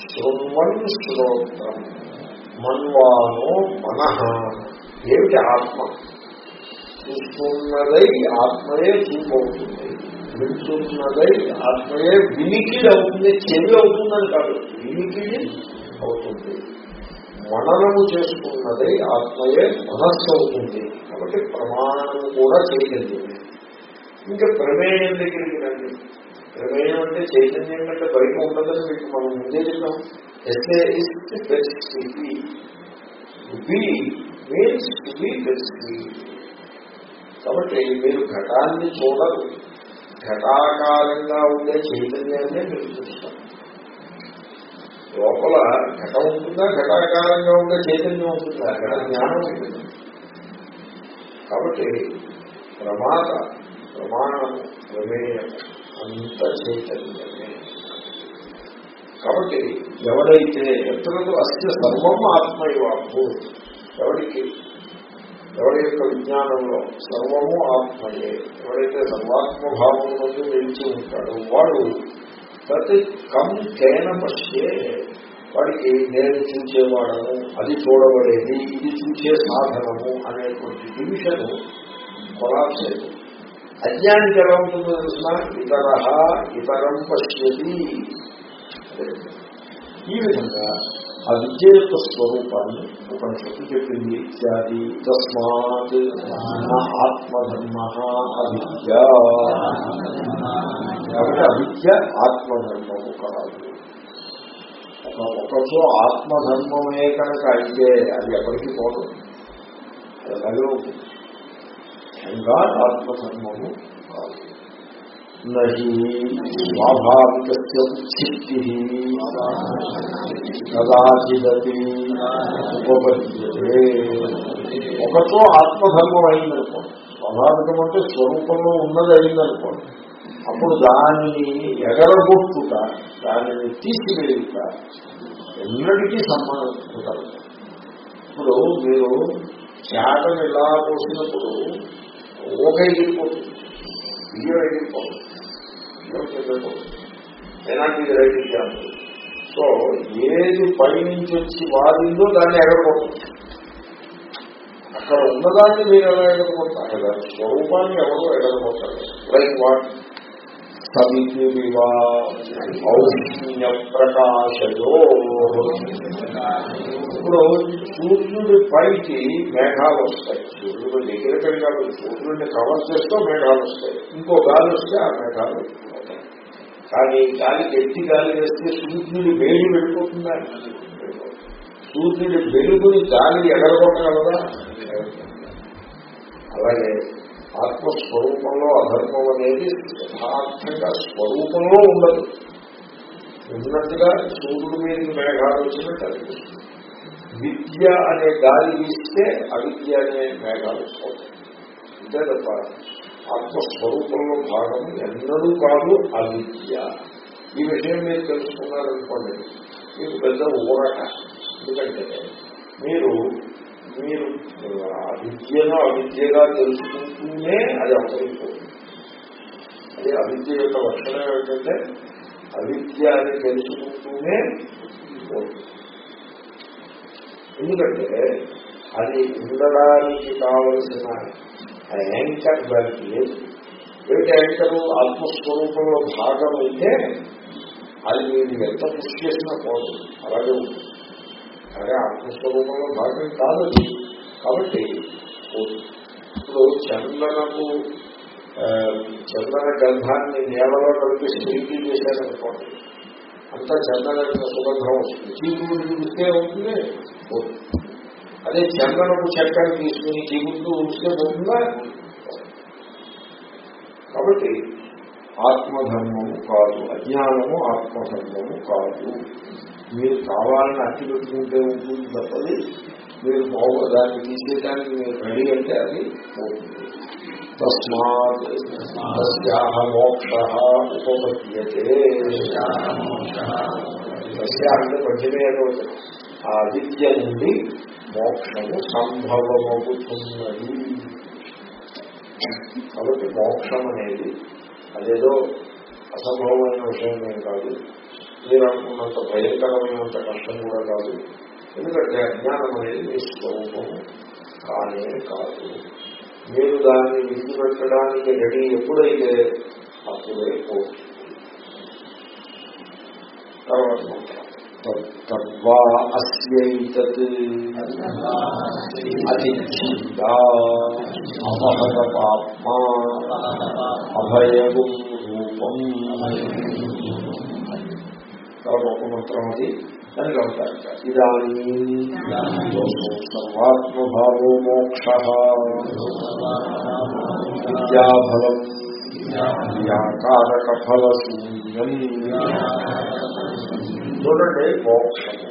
శృణ్వన్ శ్రోత్రం మన్వానో మన. ఏమిటి ఆత్మ? చూస్తున్నదై ఆత్మయే చూపు అవుతుంది వింటున్నదై ఆత్మయే వినికిడి అవుతుంది చెవి అవుతుందని కాదు వినికిడి అవుతుంది. మననము చేసుకున్నదై ఆత్మయే మనస్సు అవుతుంది కాబట్టి ప్రమాణం కూడా చైతన్యమే. ఇంకా ప్రమేయం దగ్గరికి రండి ప్రమేయం అంటే చైతన్యం కంటే బయట ఉండదని మీకు మనం ముందే చెప్పాం. ఎస్ఏ ఇస్ పరిస్థితి బి మీన్స్ బి బెస్ట్ కాబట్టి మీరు ఘటాన్ని చూడరు. ఘటాకారంగా ఉండే చైతన్యాన్ని మీరు చూస్తారు. లోపల ఘటం ఉంటుందా? ఘటాకారంగా ఉండే చైతన్యం ఉంటుందా? ఘట జ్ఞానం ఉంటుంది. కాబట్టి ప్రమాద ప్రమాణం ప్రమేయం అంత చైతన్యమే. కాబట్టి ఎవడైతే ఎత్తులకు అస్య సర్వం ఆత్మ ఆత్మైవాపు ఎవరికి ఎవరి యొక్క విజ్ఞానంలో సర్వము ఆత్మయే. ఎవరైతే సర్వాత్మభావం నుండి నిలిచి ఉంటాడో వాడు ప్రతి కం కేన పశ్యే వాడికి నేను చూచేవాడను అది చూడబడేది ఇది చూసే సాధనము అనేటువంటి డివిజన్ కొలాప్స్ అయింది. అజ్ఞానికి ఎలా ఉంటుందో తెలిసిన ఇతర ఇతరం పశ్యతి. ఈ విధంగా ఆ విద్య యొక్క స్వరూపాన్ని ఉపనిషత్తు చెప్పింది. ఇత్యాది తస్మాత్ ఆత్మధర్మ అవిద్య కాబట్టి అవిద్య ఆత్మధర్మము కాదు. ఒక ఒకచో ఆత్మధర్మమే కనుక అయితే అది ఎప్పటికీ పోదు. అది అలాగే ఉంటుంది ఆత్మధర్మము కాదు. నహి స్వాభావిక ఉచ్చిత్తి కదాచిదపి ఉపపద్యతే. ఒకచో ఆత్మధర్మం అయిందనుకోండి స్వాభావికం అంటే స్వరూపంలో ఉన్నది అయిందనుకోండి అప్పుడు దానిని ఎగరగొట్టుట దానిని తీసివేయుట ఎన్నటికీ సంబంధం ఇప్పుడు మీరు చేతను ఇలా పోసినప్పుడు ఊక ఎగిరిపోతుంది బియ్యం ఎగిరిపోతుంది బియ్యం చెందకూడదు ఏనాటి ఇది రైట్ ఎగ్జాంపుల్ సో ఏది పైనుంచి వచ్చి వాడిందో దాన్ని ఎగరకూడదు అక్కడ ఉన్నదాన్ని మీరు ఎలా ఎగరగొడతారు కదా స్వరూపాన్ని ఎవరో ఎగరగొట్టారు లైక్ వాట్ సవిద్యుడివా ఔష్ణ్య ప్రకాశయో ఇప్పుడు సూర్యుడి పైకి మేఘాలు వస్తాయి సూర్యుడు దగ్గర కాదు సూర్యుడిని కవర్ చేస్తూ మేఘాలు వస్తాయి ఇంకో గాలి వస్తే ఆ మేఘాలు పోతాయి. కానీ గాలి ఎత్తి గాలి వేస్తే సూర్యుడి వేడి వెళ్ళిపోతుందా సూర్యుడి వెలుగుని గాలి ఎగరగొట్టగలదా అలాగే ఆత్మస్వరూపంలో అధర్మం అనేది యథార్థంగా స్వరూపంలో ఉండదు. ఉన్నట్టుగా సూర్యుడి మీద మేఘాలు వచ్చినట్టు అనిపిస్తుంది. విద్య అనే గాలి ఇస్తే అవిద్య అనే మేఘాలు పోతాయి అంతే తప్ప ఆత్మస్వరూపంలో భాగం ఎన్నడూ కాదు అవిద్య. ఈ విషయం మీరు తెలుసుకున్నారనుకోండి మీకు పెద్ద ఊరట. ఎందుకంటే మీరు మీరు అవిద్యను అవిద్యగా తెలుసుకుంటూనే అది అవసరమైపోతుంది అది అవిద్య యొక్క లక్షణం ఏమిటంటే అవిద్య అని తెలుసుకుంటూనే ఎందుకంటే అది ఉండడానికి కావలసిన ఆ యాంకర్ దానికి లేదు ఏమిటి యాంకరు ఆత్మస్వరూపంలో భాగం అయితే అది మీరు ఎంత కృషి చేసినా పోదు అలాగే ఉంటుంది అదే ఆత్మస్వరూపంలో భాగం కాదు అది కాబట్టి పోదు. ఇప్పుడు చందనకు ఆ, చందన గంధాన్ని నేలలో కలిపి స్త్రీకి చేశారనుకోండి అంతా చందన సుగంధం వస్తుంది చీకుడు చూస్తే అవుతుంది పోదు. అదే చందనపు చక్కెర తీసుకుని చీకుడు ఉంచితే పోతుందా కాబట్టి ఆత్మధర్మము కాదు అజ్ఞానము ఆత్మధర్మము కాదు. మీరు కావాలని అట్టి పెట్టుకుంటే ఉంటుంది తప్పది. మీరు బాగు దాన్ని తీసేయడానికి మీరు రెడీ అంటే అది పోతుంది. తస్మాత్ మోక్ష ఉపపద్యతే. అంటే పద్యమే ఏదో ఆ విద్య నుండి మోక్షము సంభవమవుతున్నది. కాబట్టి మోక్షం అనేది అదేదో అసంభవమైన విషయం ఏం కాదు. మీరు అనుకున్నంత భయంకరమైనంత కష్టం కూడా కాదు. ఎందుకంటే అజ్ఞానం అనేది మీ స్వరూపం కానే కాదు. మీరు దాన్ని విడిచిపెట్టడానికి రెడీ ఎప్పుడైతే అప్పుడే పోతుంది తర్వాత తద్వా అస్యైతత్ అతిచ్ఛిదా అపహత పాప్మా అభయము రూపం తర్వాత ఒక మంత్రం అది దానికి అవుతారు ఇదానీ సర్వాత్మభావో మోక్ష విద్యాఫలం వ్యాకారక ఫల శూన్యం చూడండి మోక్షము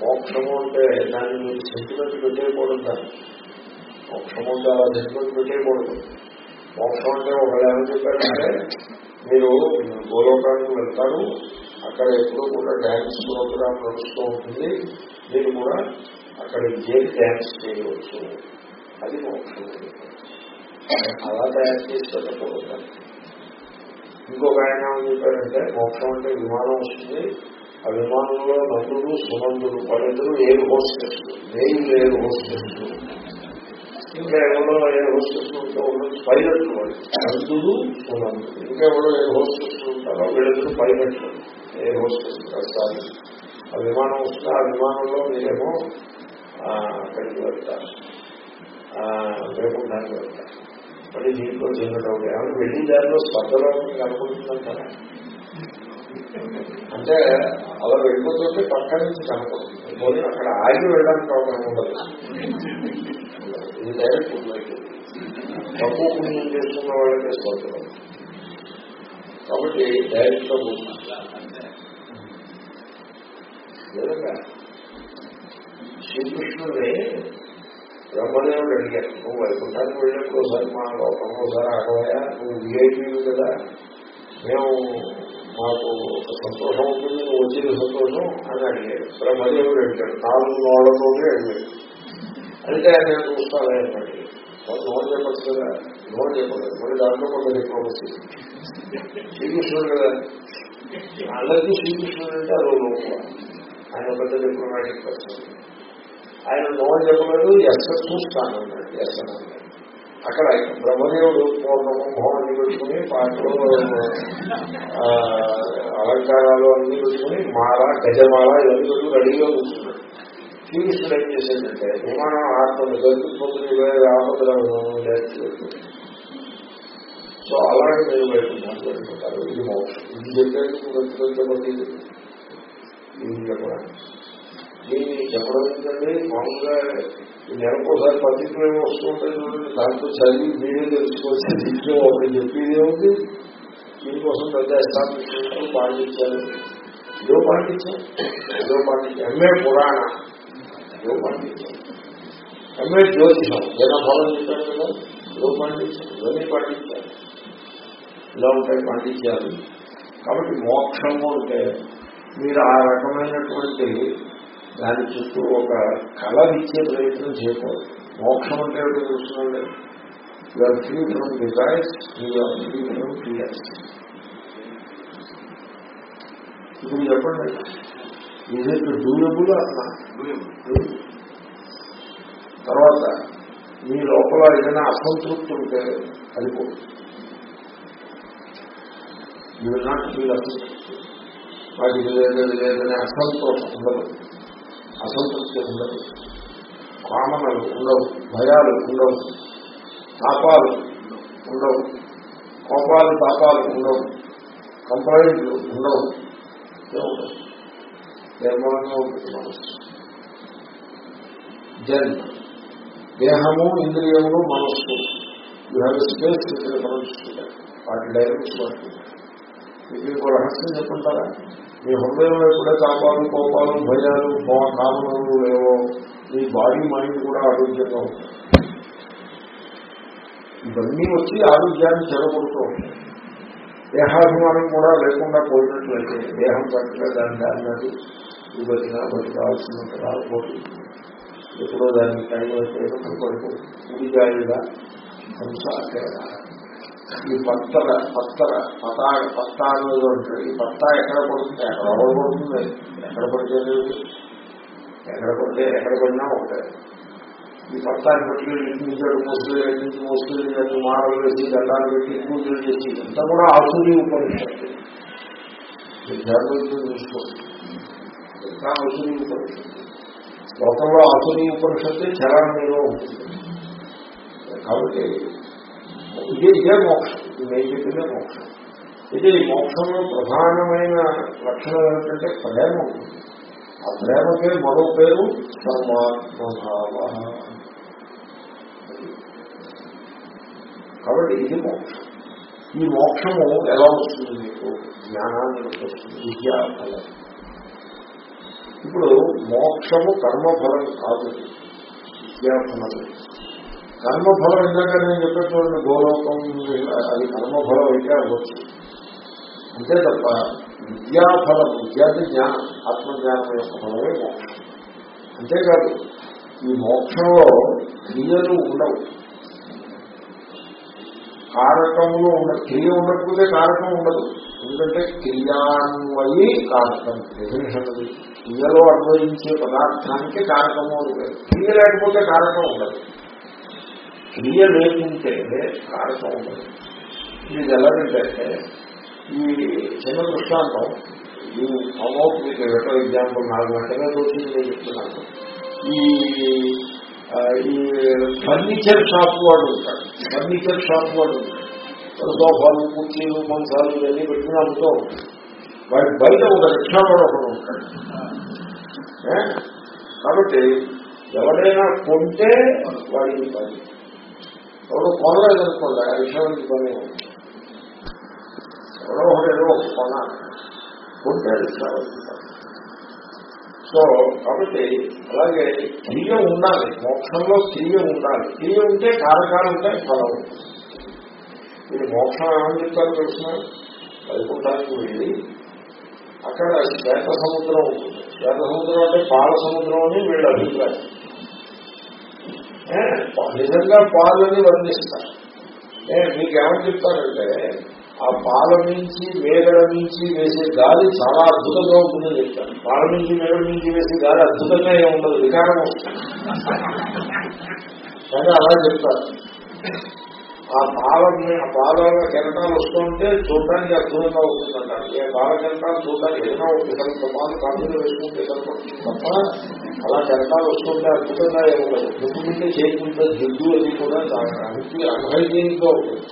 మోక్షము అంటే దాన్ని మీరు సెంటిమెంట్ పెట్టేయకూడదు దాన్ని మోక్షము అంటే అలా సెంటిమెంట్ పెట్టేయకూడదు మోక్షం అంటే ఒకళ్ళు ఏమని చెప్పారంటే మీరు గోలోకానికి వెళ్తారు అక్కడ ఎప్పుడూ కూడా డ్యాన్స్ ప్రోగ్రామ్ నడుస్తూ ఉంటుంది మీరు కూడా అక్కడ చేరి డ్యాన్స్ చేయవచ్చు అది మోక్షం అలా తయారు చేసి పెట్టకూడదు ఇంకొక ఆయన ఏమని చెప్పారంటే మోక్షం అంటే విమానం వస్తుంది ఆ విమానంలో నందులు సునందుడు వాళ్ళిద్దరూ ఏరు హోస్టెస్ మెయిన్ ఏరు హోస్టెస్ ఇంకా ఎవరో ఏరు హోస్టెస్ ఉంటే ఉండదు పైలట్లు వాళ్ళు నందుడు సునందుడు ఇంకా ఎవరో ఏరు హోస్టెస్ ఉంటారో వీళ్ళందరూ పైలట్లు ఏరు హోస్టెస్ ప్రస్తుతాన్ని ఆ విమానం వస్తే ఆ విమానంలో మీరేమో ఆ, అక్కడికి వెళ్తారు. వేపుండానికి వెళ్తారు. మళ్ళీ దీంట్లో చెందడం ఏమైనా వెళ్ళి దానిలో స్పర్ధలో కనుకుంటుందంటారా అంటే అలా వెళ్ళిపోతుంటే పక్క నుంచి కనపడుతుంది అక్కడ ఆగి వెళ్ళడానికి అవకాశం ఉండదు. ఇది డైరెక్ట్ ఉందండి తక్కువ పుణ్యం చేసుకున్న వాళ్ళకే స్వతంత్రం కాబట్టి డైరెక్ట్గా లేదంగా శ్రీకృష్ణుని బ్రహ్మదేవుడు అడిగారు నువ్వు వైకుంఠానికి వెళ్ళినప్పుడు ఒకసారి మా లోకంలో ఒకసారి ఆగవయా నువ్వు విఐపీవి కదా. మేము మాకు ఒక సంతోషం ఉంటుంది నువ్వు వచ్చిన సంతోషం అని అడిగాడు. బ్రహ్మదేవుడు అడిగాడు నాలుగు వాళ్ళతోనే అడిగాడు. అంటే నేను చూస్తానే అన్నాడు. నోట్ చెప్పచ్చు కదా నోట్ చెప్పలేదు మళ్ళీ దాంట్లో కొంత డిప్లొమసీ శ్రీకృష్ణుడు కదా. అందరికీ శ్రీకృష్ణుడు అంటే అదో లోపల ఆయన పెద్ద డిప్లొమాటిక్ పర్సన్ ఆయన నోట్ చెప్పలేదు ఎస్ చూస్తాను అన్నాడు ఎస్ అన్నాడు. అక్కడ బ్రహ్మదేవుడు పూర్ణము మోహన్ని పెట్టుకుని పాటలు అలంకారాలు అన్ని పెట్టుకుని మాల గజమాల ఇవన్నీ పెట్టుకుని రెడీగా కూర్చున్నాడు. శ్రీకృష్ణుడు ఏం చేశాడంటే విమానం ఆత్మని గడిపోతుంది ఆపదలు సో అలాగే మీరు పెట్టుకుంటారు పెట్టుకుంటారు. ఇది మోక్షం. ఇది చెప్పేందుకు గడిపోతుంది ఇది చెప్పడానికి దీన్ని చెప్పడం ఏంటంటే మామూలుగా నెలకోసారి పత్రికలు ఏమో వస్తుంటాయి చూడండి దాంట్లో చదివి మీరే తెలుసుకోవచ్చు దీంట్లో ఒకటి చెప్పేది ఏముంది దీనికోసం పెద్ద ఎస్టాబ్లిష్మెంట్లు పాటించాలి ఏదో పాటించాం ఏదో పాటించాం ఎంఏ పురాణ ఏదో పాటించాం ఎంఏ జ్యోతిషం ఏదైనా ఫలం చెప్పాను కదా ఏదో పాటించాం ఇవన్నీ పాటించాలి ఇలా ఉంటాయి పాటించాలి కాబట్టి మోక్షము అంటే మీరు ఆ రకమైనటువంటి దాని చుట్టూ ఒక కళనిచ్చే ప్రయత్నం చేయకూడదు మోక్షం అంటే ఏమిటో చూస్తున్నాండి you're free from desires you're free from fears ఇప్పుడు చెప్పండి. ఇది డూయబుల్ అన్నా తర్వాత మీ లోపల ఏదైనా అసంతృప్తి ఉంటే అది పోదు. యూ విల్ నాట్ ఫీల్ అసంతృప్తి. ఇది లేదనే అసంతోషం ఉండదు. అసంతృప్తి ఉండదు కామనలు ఉండవు భయాలు ఉండవు తాపాలు ఉండవు కోపాలు తాపాలు ఉండవు కంప్లైంట్లు ఉండవు. ఏముండవు నిర్మలంగా ఉంటుంది మనసు జన్మ. దేహము ఇంద్రియములు మనస్సు. యూ హ్యావ్ స్పేస్ మనసు వాటి డైరెక్ట్స్ పడుతుంది మీకు రహస్యం చెప్పుంటారా మీ హృదయంలో ఎప్పుడే తాపాలు కోపాలు భయాలు భో- కామనలు లేవో మీ బాడీ మైండ్ కూడా ఆరోగ్యంగా ఉంటుంది. ఇవన్నీ వచ్చి ఆరోగ్యాన్ని చెడగొడుతూ ఉంటాయి. దేహాభిమానం కూడా లేకుండా పోయినట్లయితే దేహం పట్ల దాని దాని అది ఈ బతిగా బతకాల్సినంత రాకపోతుంది ఎప్పుడో దానికి టైం అయిపోయినప్పుడు పడుతుంది ఉడిగాయిగా హంస తేడా ఈ పత్తర పత్తర పతా పత్తా అనేది ఉంటుంది ఈ పత్తా ఎక్కడ పడుతుంది? ఎక్కడ ఎవరు పడుతుంది. ఎక్కడ పడితే ఎక్కడ పడితే ఎక్కడ పడినా ఉంటాయి ఈ పత్తాన్ని పట్టుకుని ఇంటి నుంచి అటు మోసులు నుంచి మోసులు అటు మాడలు వేసి దండాలు పెట్టి పూజలు చేసి ఇదంతా కూడా ఆసురీ ఉపనిషత్తు. జాగ్రత్తలు చూసుకోండి. ఇంకా ఆసురీ ఉపనిషత్తు. లోకంలో ఆసురీ ఉపనిషత్తు చరణంలో ఉంటుంది. కాబట్టి ఇదే ఇదే మోక్షం? ఇది నేను చెప్పిందే మోక్షం. ఇది ఈ మోక్షంలో ప్రధానమైన లక్షణం ఏమిటంటే ప్రేమ. ఉంటుంది ఆ ప్రేమకే మరో పేరు సర్వాత్మభావ కాబట్టి ఇది మోక్షం. ఈ మోక్షము ఎలా వస్తుంది మీకు? జ్ఞానాన్ని బట్టి వస్తుంది విద్యాఫలం ఇప్పుడు మోక్షము కర్మఫలం కాదు. విద్యాఫలం కర్మఫలం ఇందాక నేను చెప్పేటువంటి గోలోకం అది కర్మఫలం అయితే అవ్వచ్చు. అంతే తప్ప విద్యాఫలం విద్యార్థి జ్ఞానం ఆత్మజ్ఞానం యొక్క ఫలమే మోక్షం. అంతేకాదు ఈ మోక్షంలో క్రియలు ఉండవు. కారకంలో ఉన్న క్రియ ఉండకపోతే కారకం ఉండదు. ఎందుకంటే క్రియాన్వయి కారకం డెఫినేషన్ క్రియలో అన్వయించే పదార్థానికి కారకము ఉండదు క్రియ లేకపోతే కారకం ఉండదు. క్రియ లేకుంటే కారకం ఉండదు ఇది ఎలాగంటే ఈ చిన్న దృష్టాంతం ఈ అమౌంట్ మీకు ఎటో ఎగ్జాంపుల్ నాలుగు గంటలుగా తోచింది నేను చెప్తున్నాను ఈ ఆ, ఈ ఫర్నిచర్ షాప్ వాడు ఉంటాడు ఫర్నిచర్ షాప్ వాడు ఉంటాడు వాడు సోఫాలు కుర్చీలు మంచాలు ఇవన్నీ పెట్టుకుని అమ్ముతూ ఉంటాడు వాడి బయట ఒక రిక్షా వాడు ఒకడు ఉంటాడు ఏ? కాబట్టి ఎవడైనా కొంటే వాడికి పని ఎవరు కొనలేదనుకోండి ఆ విషయం పని ఎవరో ఒకటి ఏదో ఒక కొన కొంటే సో కాబట్టి అలాగే క్రియ ఉండాలి. మోక్షంలో క్రియ ఉండాలి. క్రియ ఉంటే కారకాలు ఉంటాయి ఫలం. ఉంటుంది. మోక్షం ఏమని చెప్తారు తెలిసిన వైకుంఠానికి వెళ్ళి అక్కడ శ్వేత సముద్రం ఉంటుంది. శ్వేత సముద్రం అంటే పాల సముద్రం అని వీళ్ళ అభిప్రాయం. నిజంగా పాలని వర్ణిస్తారు. ఏ, మీకు ఏమని చెప్తారంటే ఆ పాల నుంచి మేడల నుంచి వేసే గాలి చాలా అద్భుతంగా ఉంటుందని చెప్తాను పాల నుంచి మేడల నుంచి వేసే గాలి అద్భుతంగా ఏమి ఉండదు వికారం వస్తుంది. కానీ అలా చెప్తారు. ఆ పాల పాల కెరటాలు వస్తుంటే చూడటానికి అద్భుతంగా ఉంటుందంటారు ఏ పాల కెరటాలు చూడటానికి ఏదైనా ఒక ఇతర ప్రమాదం కాకుండా వేసుకుంటే సరిపడుతుంది తప్ప అలా కెరటాలు వస్తుంటే అద్భుతంగా ఏముండదు ముట్టుకుంటే చేయకుండా జిడ్డు అది కూడా చాలా అన్హైజీనిక్గా ఉంటుంది.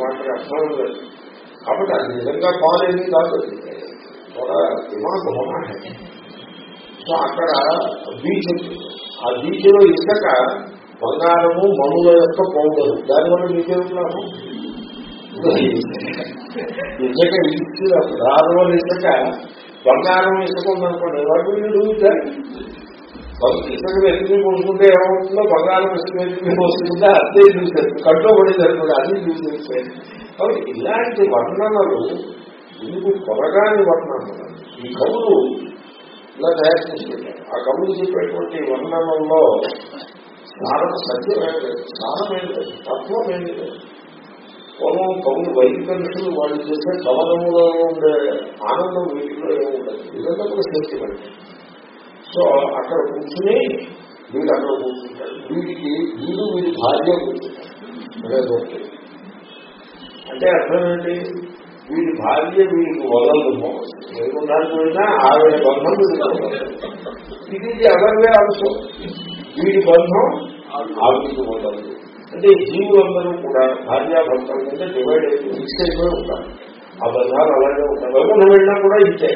మాటకి అర్థం లేదు. కాబట్టి అది నిజంగా పాలు ఏమీ కాదు త్వర దిమాగ్ హోనా సో అక్కడ బీచ్ ఆ బీచ్లో ఇసుక బంగారము మనుల యొక్క పౌడరు. దానివల్ల మీకేమిట్లాము ఇసుక. ఇసుక దానివల్ల ఇసుక బంగారం ఇసుకుందనుకోండి ఉందనుకోండి ఎవరు మీరు ఇసుక వెతికి పోసుకుంటే ఏమవుతుందో బంగారం ఇసుక వెతికి పోసుకుంటే అదే చూసారు కంట్లో పడింది అనుకోండి అది చూసేస్తే కాబట్టి ఇలాంటి వర్ణనలు ఎందుకు త్వరగాని వర్ణనలు ఈ కవులు ఇలా తయారు చేసి పెట్టారు ఆ కవులు చెప్పేటువంటి వర్ణనంలో సారం సత్యమేం లేదు. సారమేం లేదు. తత్వమేం లేదు. పూర్వం కవులు వైదికనుషులు వాళ్ళు చేసే కవనములో ఉండే ఆనందం వీటి ఏమి ఉండదు ఇదంతా కూడా సెంటిమెంట్ సో అక్కడ కూర్చుని వీడు అక్కడ కూర్చుంటాడు వీడికి వీడు వీడి భార్య కూర్చుంటాడు అంటే అర్థం ఏంటి? వీడి భార్య వీడికి వదలదు లేకుండా పోయినా ఆవిడ బంధం వీడికి ఇది అదర్వే అంశం వీడి బంధం ఆవిడికి వదలదు అంటే జీవులందరూ కూడా భార్యాభర్తల కింద డివైడ్ అయిపోయి మిక్స్ అయిపోయి ఉంటారు. ఆ బంధాలు అలాగే ఉంటాయి మనం వెళ్ళినా కూడా ఇంతే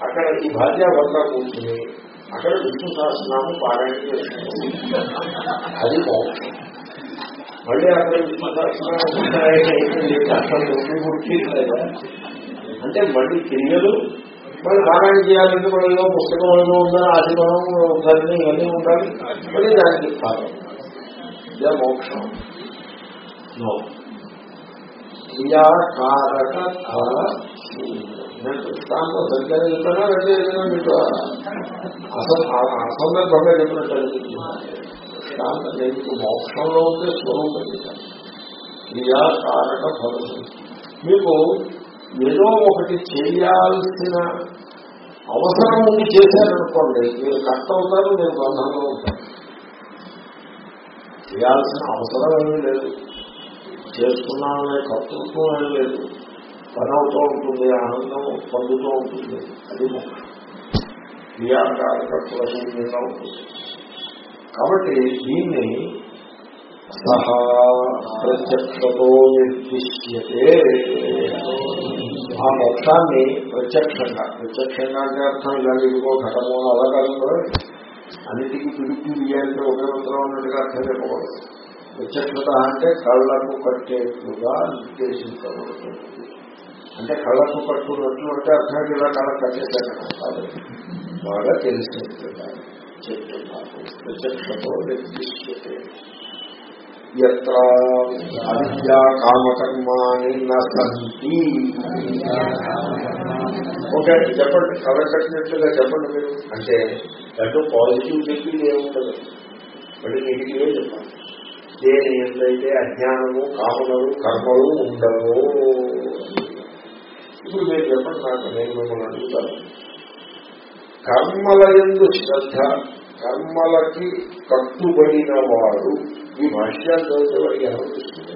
అక్కడ ఈ భార్య భర్త కూర్చుని అక్కడ విష్ణు సహస్రనామం పారాయణ చేస్తుంది. అది మోక్షం మళ్ళీ అక్కడ విష్ణు సహస్రనామం పారాయణ అయిపోయింది అసలు నొప్పి పుట్టింది అంటే మళ్ళీ క్రియలు మళ్ళీ పారాయణ చేయాలంటే మళ్ళీ ఏదో పుస్తకం ఏదో ఉందని ఆశీర్వాదం ఉందని ఇవన్నీ ఉండాలి. మళ్ళీ దానికి కాలం ఇదే మోక్షం. నో. క్రియాకారక ఫల దృష్టాంతం సరిగ్గా చెప్తారా అంటే ఏదైనా మీకు అసలు అసందర్భంగా చెప్పినట్టు దృష్టాంతం నేను మోక్షంలో ఉండే స్వరూపం చెప్పాను క్రియాకారక ఫలం మీకు ఏదో ఒకటి చేయాల్సిన అవసరం ఉండి చేశారనుకోండి మీరు కష్ట అవుతారు మీరు బంధంలో ఉంటారు చేయాల్సిన అవసరం ఏమీ లేదు. చేస్తున్నాననే కర్తృత్వం ఏం లేదు. పని అవుతూ ఉంటుంది ఆనందం పొందుతూ ఉంటుంది. అది మోక్షం క్రియాకారక ఉంటుంది. కాబట్టి దీన్ని సహా ప్రత్యక్షతో నిర్దిశ్యతే ఆ మొత్తాన్ని ప్రత్యక్షంగా ప్రత్యక్షంగా అంటే అర్థం ఇలాగ ఇదిగో ఘటము అలా కాదు. కూడా అన్నిటికీ పిలిపి బియ్యానికి ఒకే మంత్రం అన్నట్టుగా అర్థం చెప్పకూడదు. ప్రత్యక్షత అంటే కళ్ళకు కట్టేట్లుగా నిర్దేశించబడుతుంది. అంటే కళ్ళకు కట్టున్నట్లు అంటే అర్థం ఇలా కళ్ళకు కట్టేశాను కాదు. బాగా తెలిసినట్లుగా చెప్తున్నారు. ప్రత్యక్షతో నిర్దిశ్యతే ఎత్ర అవిద్యా ఓకే చెప్పండి. కళ కట్టినట్లుగా చెప్పండి మీరు. అంటే దాంట్లో పాజిటివ్ చెప్పింది ఏముంటుంది మళ్ళీ నెగిటివే చెప్పాలి. దేని ఎంతైతే అజ్ఞానము కామనలు కర్మలు ఉండవు. ఇప్పుడు మీరు చెప్పండి నాకు నేను మిమ్మల్ని అడుగుతాను. కర్మల ఎందు శ్రద్ధ కర్మలకి కట్టుబడిన వాడు ఈ భాష్యాలు చదివితే వాడికి ఏమనిపిస్తుంది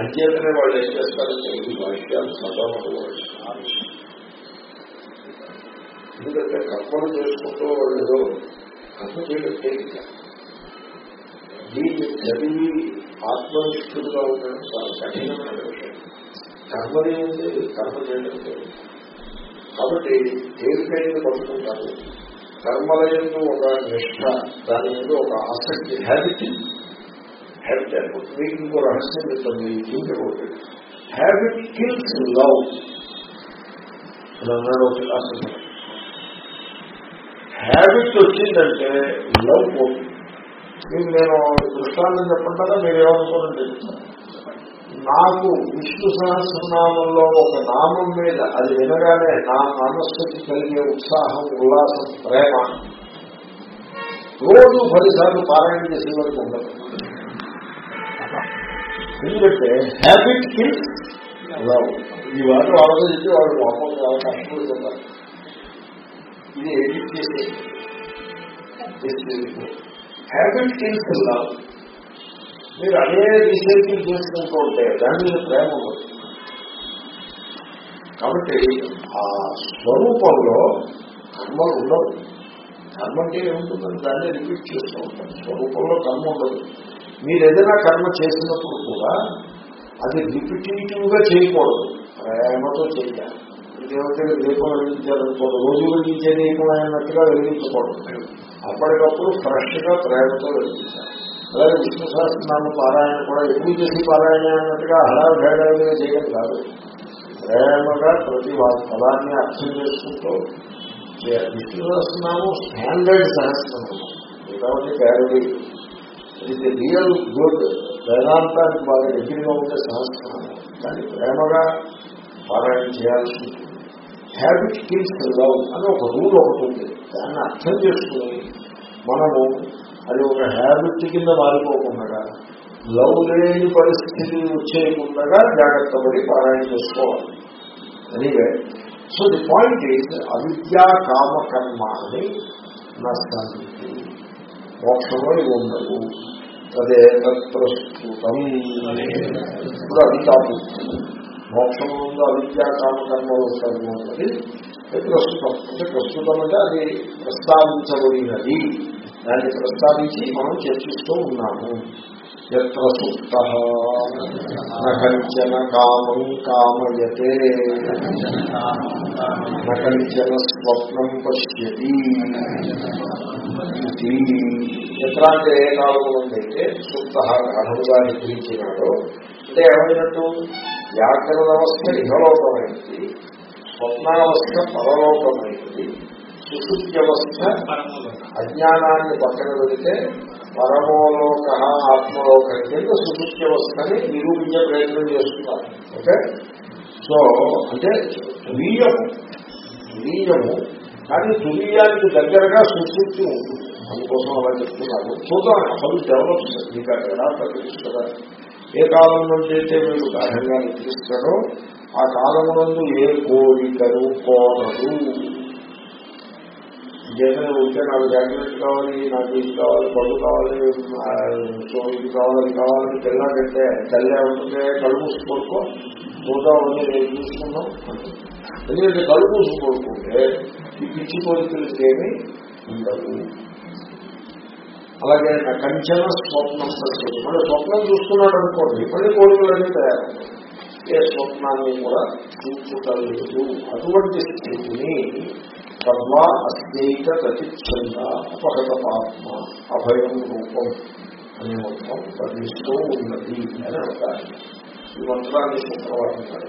అంచేతనే వాళ్ళు ఏం చేస్తారంటే ఈ భాష్యాలు చదవడం వాళ్ళు. ఎందుకంటే కర్మలు చేసుకుంటూ వాళ్ళు ఏదో కర్మ చేయడం తేలిక దీన్ని చదివి ఆత్మనిష్ఠుడుగా ఉండడం చాలా కఠినమైన విషయం. కర్మది ఉంది కర్మ చేయడం తేలిక కాబట్టి తేలికైన పడుతుంటారు కర్మల ఎందు ఒక నిష్ట దాని మీద ఒక ఆసక్తి హ్యాబిట్ హ్యాబిట్ అయిపోతుంది మీకు ఇంకో రహస్యం చెప్తాను think about habit kills love అన్నాడు ఒక ఫిలాసఫీ హ్యాబిట్ వచ్చిందంటే లవ్ పోతుంది మీకు నేను దృష్టాంతం చెప్పంటారా? మీరు ఏమనుకోనండి నాకు విష్ణు సహస్రనామంలో ఒక నామం మీద అది వినగానే నా మనస్సుకి కలిగే ఉత్సాహం ఉల్లాసం ప్రేమ రోజు పదిసార్లు పారాయణ చేసే వరకు ఉండదు. ఎందుకంటే హ్యాబిట్కి లవ్. ఈ వాటి వాళ్ళతో చెప్పి వాళ్ళు పాపం చాలా కష్టపడుతున్నారు ఇది ఎడిట్ చేసే? హ్యాబిట్ కిల్స్ లవ్ మీరు అదే రీసైకిల్ చేసుకుంటూ ఉంటే దాని మీద ప్రేమ ఉండదు కాబట్టి ఆ స్వరూపంలో కర్మలు ఉండవు కర్మ అంటే ఏముంటుందని దాన్ని రిపీట్ చేస్తూ ఉంటారు స్వరూపంలో కర్మ ఉండదు. మీరు ఏదైనా కర్మ చేసినప్పుడు కూడా అది రిపిటేటివ్గా చేయకూడదు. ప్రేమతో చేయాలి. దేవతలు దీపం వెలిగించాలనుకోండి రోజు వెలిగించే దీపం అయినట్టుగా వెలిగించకూడదు. అప్పటికప్పుడు ఫ్రెష్గా ప్రేమతో వెలిగించాలి అలాగే విష్ణు సహస్రనామ పారాయణ కూడా ఎప్పుడు చేసి పారాయణ అన్నట్టుగా హడావిడావిగా చేయడం కాదు. ప్రేమగా ప్రతి వారి పదాన్ని అర్థం చేసుకుంటూ చేయాలి. విష్ణు సహస్రనామం స్టాండర్డ్ సహస్రనామం. కాబట్టి ప్యారడీ. ఇది రియల్ గుడ్. వేదాంతానికి బాగా దగ్గరగా ఉండే సహస్రనామం. దాన్ని ప్రేమగా పారాయణ చేయాల్సి ఉంటుంది హ్యాబిట్ కిల్స్ లవ్ అని ఒక రూల్ ఒకటి ఉంది దాన్ని అర్థం చేసుకుని మనము అది ఒక హ్యాబిట్ కింద మారిపోకుండా లవ్ లేని పరిస్థితి వచ్చేయకుండా జాగ్రత్త పడి పారాయణ చేసుకోవాలి anyway so the point is అవిద్యా కామకర్మ అని నష్టాన్ని మోక్షంలో ఇవి ఉండవు అదే ప్రస్తుతం ఇప్పుడు అవితాపు మోక్షం ముందు అవిద్యా కామకర్మలు కర్మ అన్నది ప్రస్తుతం. అంటే ప్రస్తుతం అంటే అది ప్రస్తావించబడినది. దాన్ని ప్రస్తావించి మనం చర్చిస్తూ ఉన్నాము. ఎత్ర సుప్త నకంచన కామం కామయతే. నకంచన స్వప్నం పశ్యతి. ఇది ఎత్ర అంటే ఏ కాలంలో కాలమునందైతే సుప్త గాఢముగా నిద్రించినాడో అంటే ఏమైనట్టు? వ్యాకరణ అవస్థ ఇహలోకమైంది స్వప్నావస్థ పరలోకమైంది సుశుద్ధ్యవస్థ అజ్ఞానాన్ని పక్కన పెడితే పరమోలోక ఆత్మలోక కింద సుశుద్ధి అవస్థని నిరూపించే ప్రయత్నం చేస్తున్నారు. ఓకే? సో అంటే తులీయము తులీయము కానీ తులీయానికి దగ్గరగా సుశుద్ధి ఉంటుంది. అందుకోసం అలా చెప్తున్నారు. చూద్దాం అసలు డెవలప్స్ మీకు అక్కడ తెలుస్తుందా ఏ కాలం నుండి అయితే మీరు గాఢంగా నిద్రిస్తారో ఆ కాలమునందు ఏ కోరికను కోరదు జగన్ ఉంటే నాకు జాగ్రత్త కావాలి నాకు ఇది కావాలి పళ్ళు కావాలి సో ఇది కావాలి కావాలని తెల్లాకంటే తెల్లే ఉంటుంటే కళ్ళు మూసుకోడుకో కొడుకో చూద్దామని నేను చూసుకున్నాం ఎందుకంటే కళ్ళు మూసుకోడుకుంటే ఈ పిచ్చి కోరికలు ఏమీ ఉండవు. అలాగే కంచన స్వప్నం ప్రత్యేకం మళ్ళీ స్వప్నం చూస్తున్నాడు అనుకోండి మళ్ళీ కోరికలన్నీ తయారు ఏ స్వప్నాన్ని కూడా చూచుటలేదు అటువంటి స్థితిని సర్వా అస్యైక ప్రతిచ్ఛంద అపహత పాత్మ అభయం రూపం అనే మొత్తం వర్ణిస్తూ ఉన్నది అని అంటారు. ఈ మంత్రాన్ని శుక్రవారం నాడు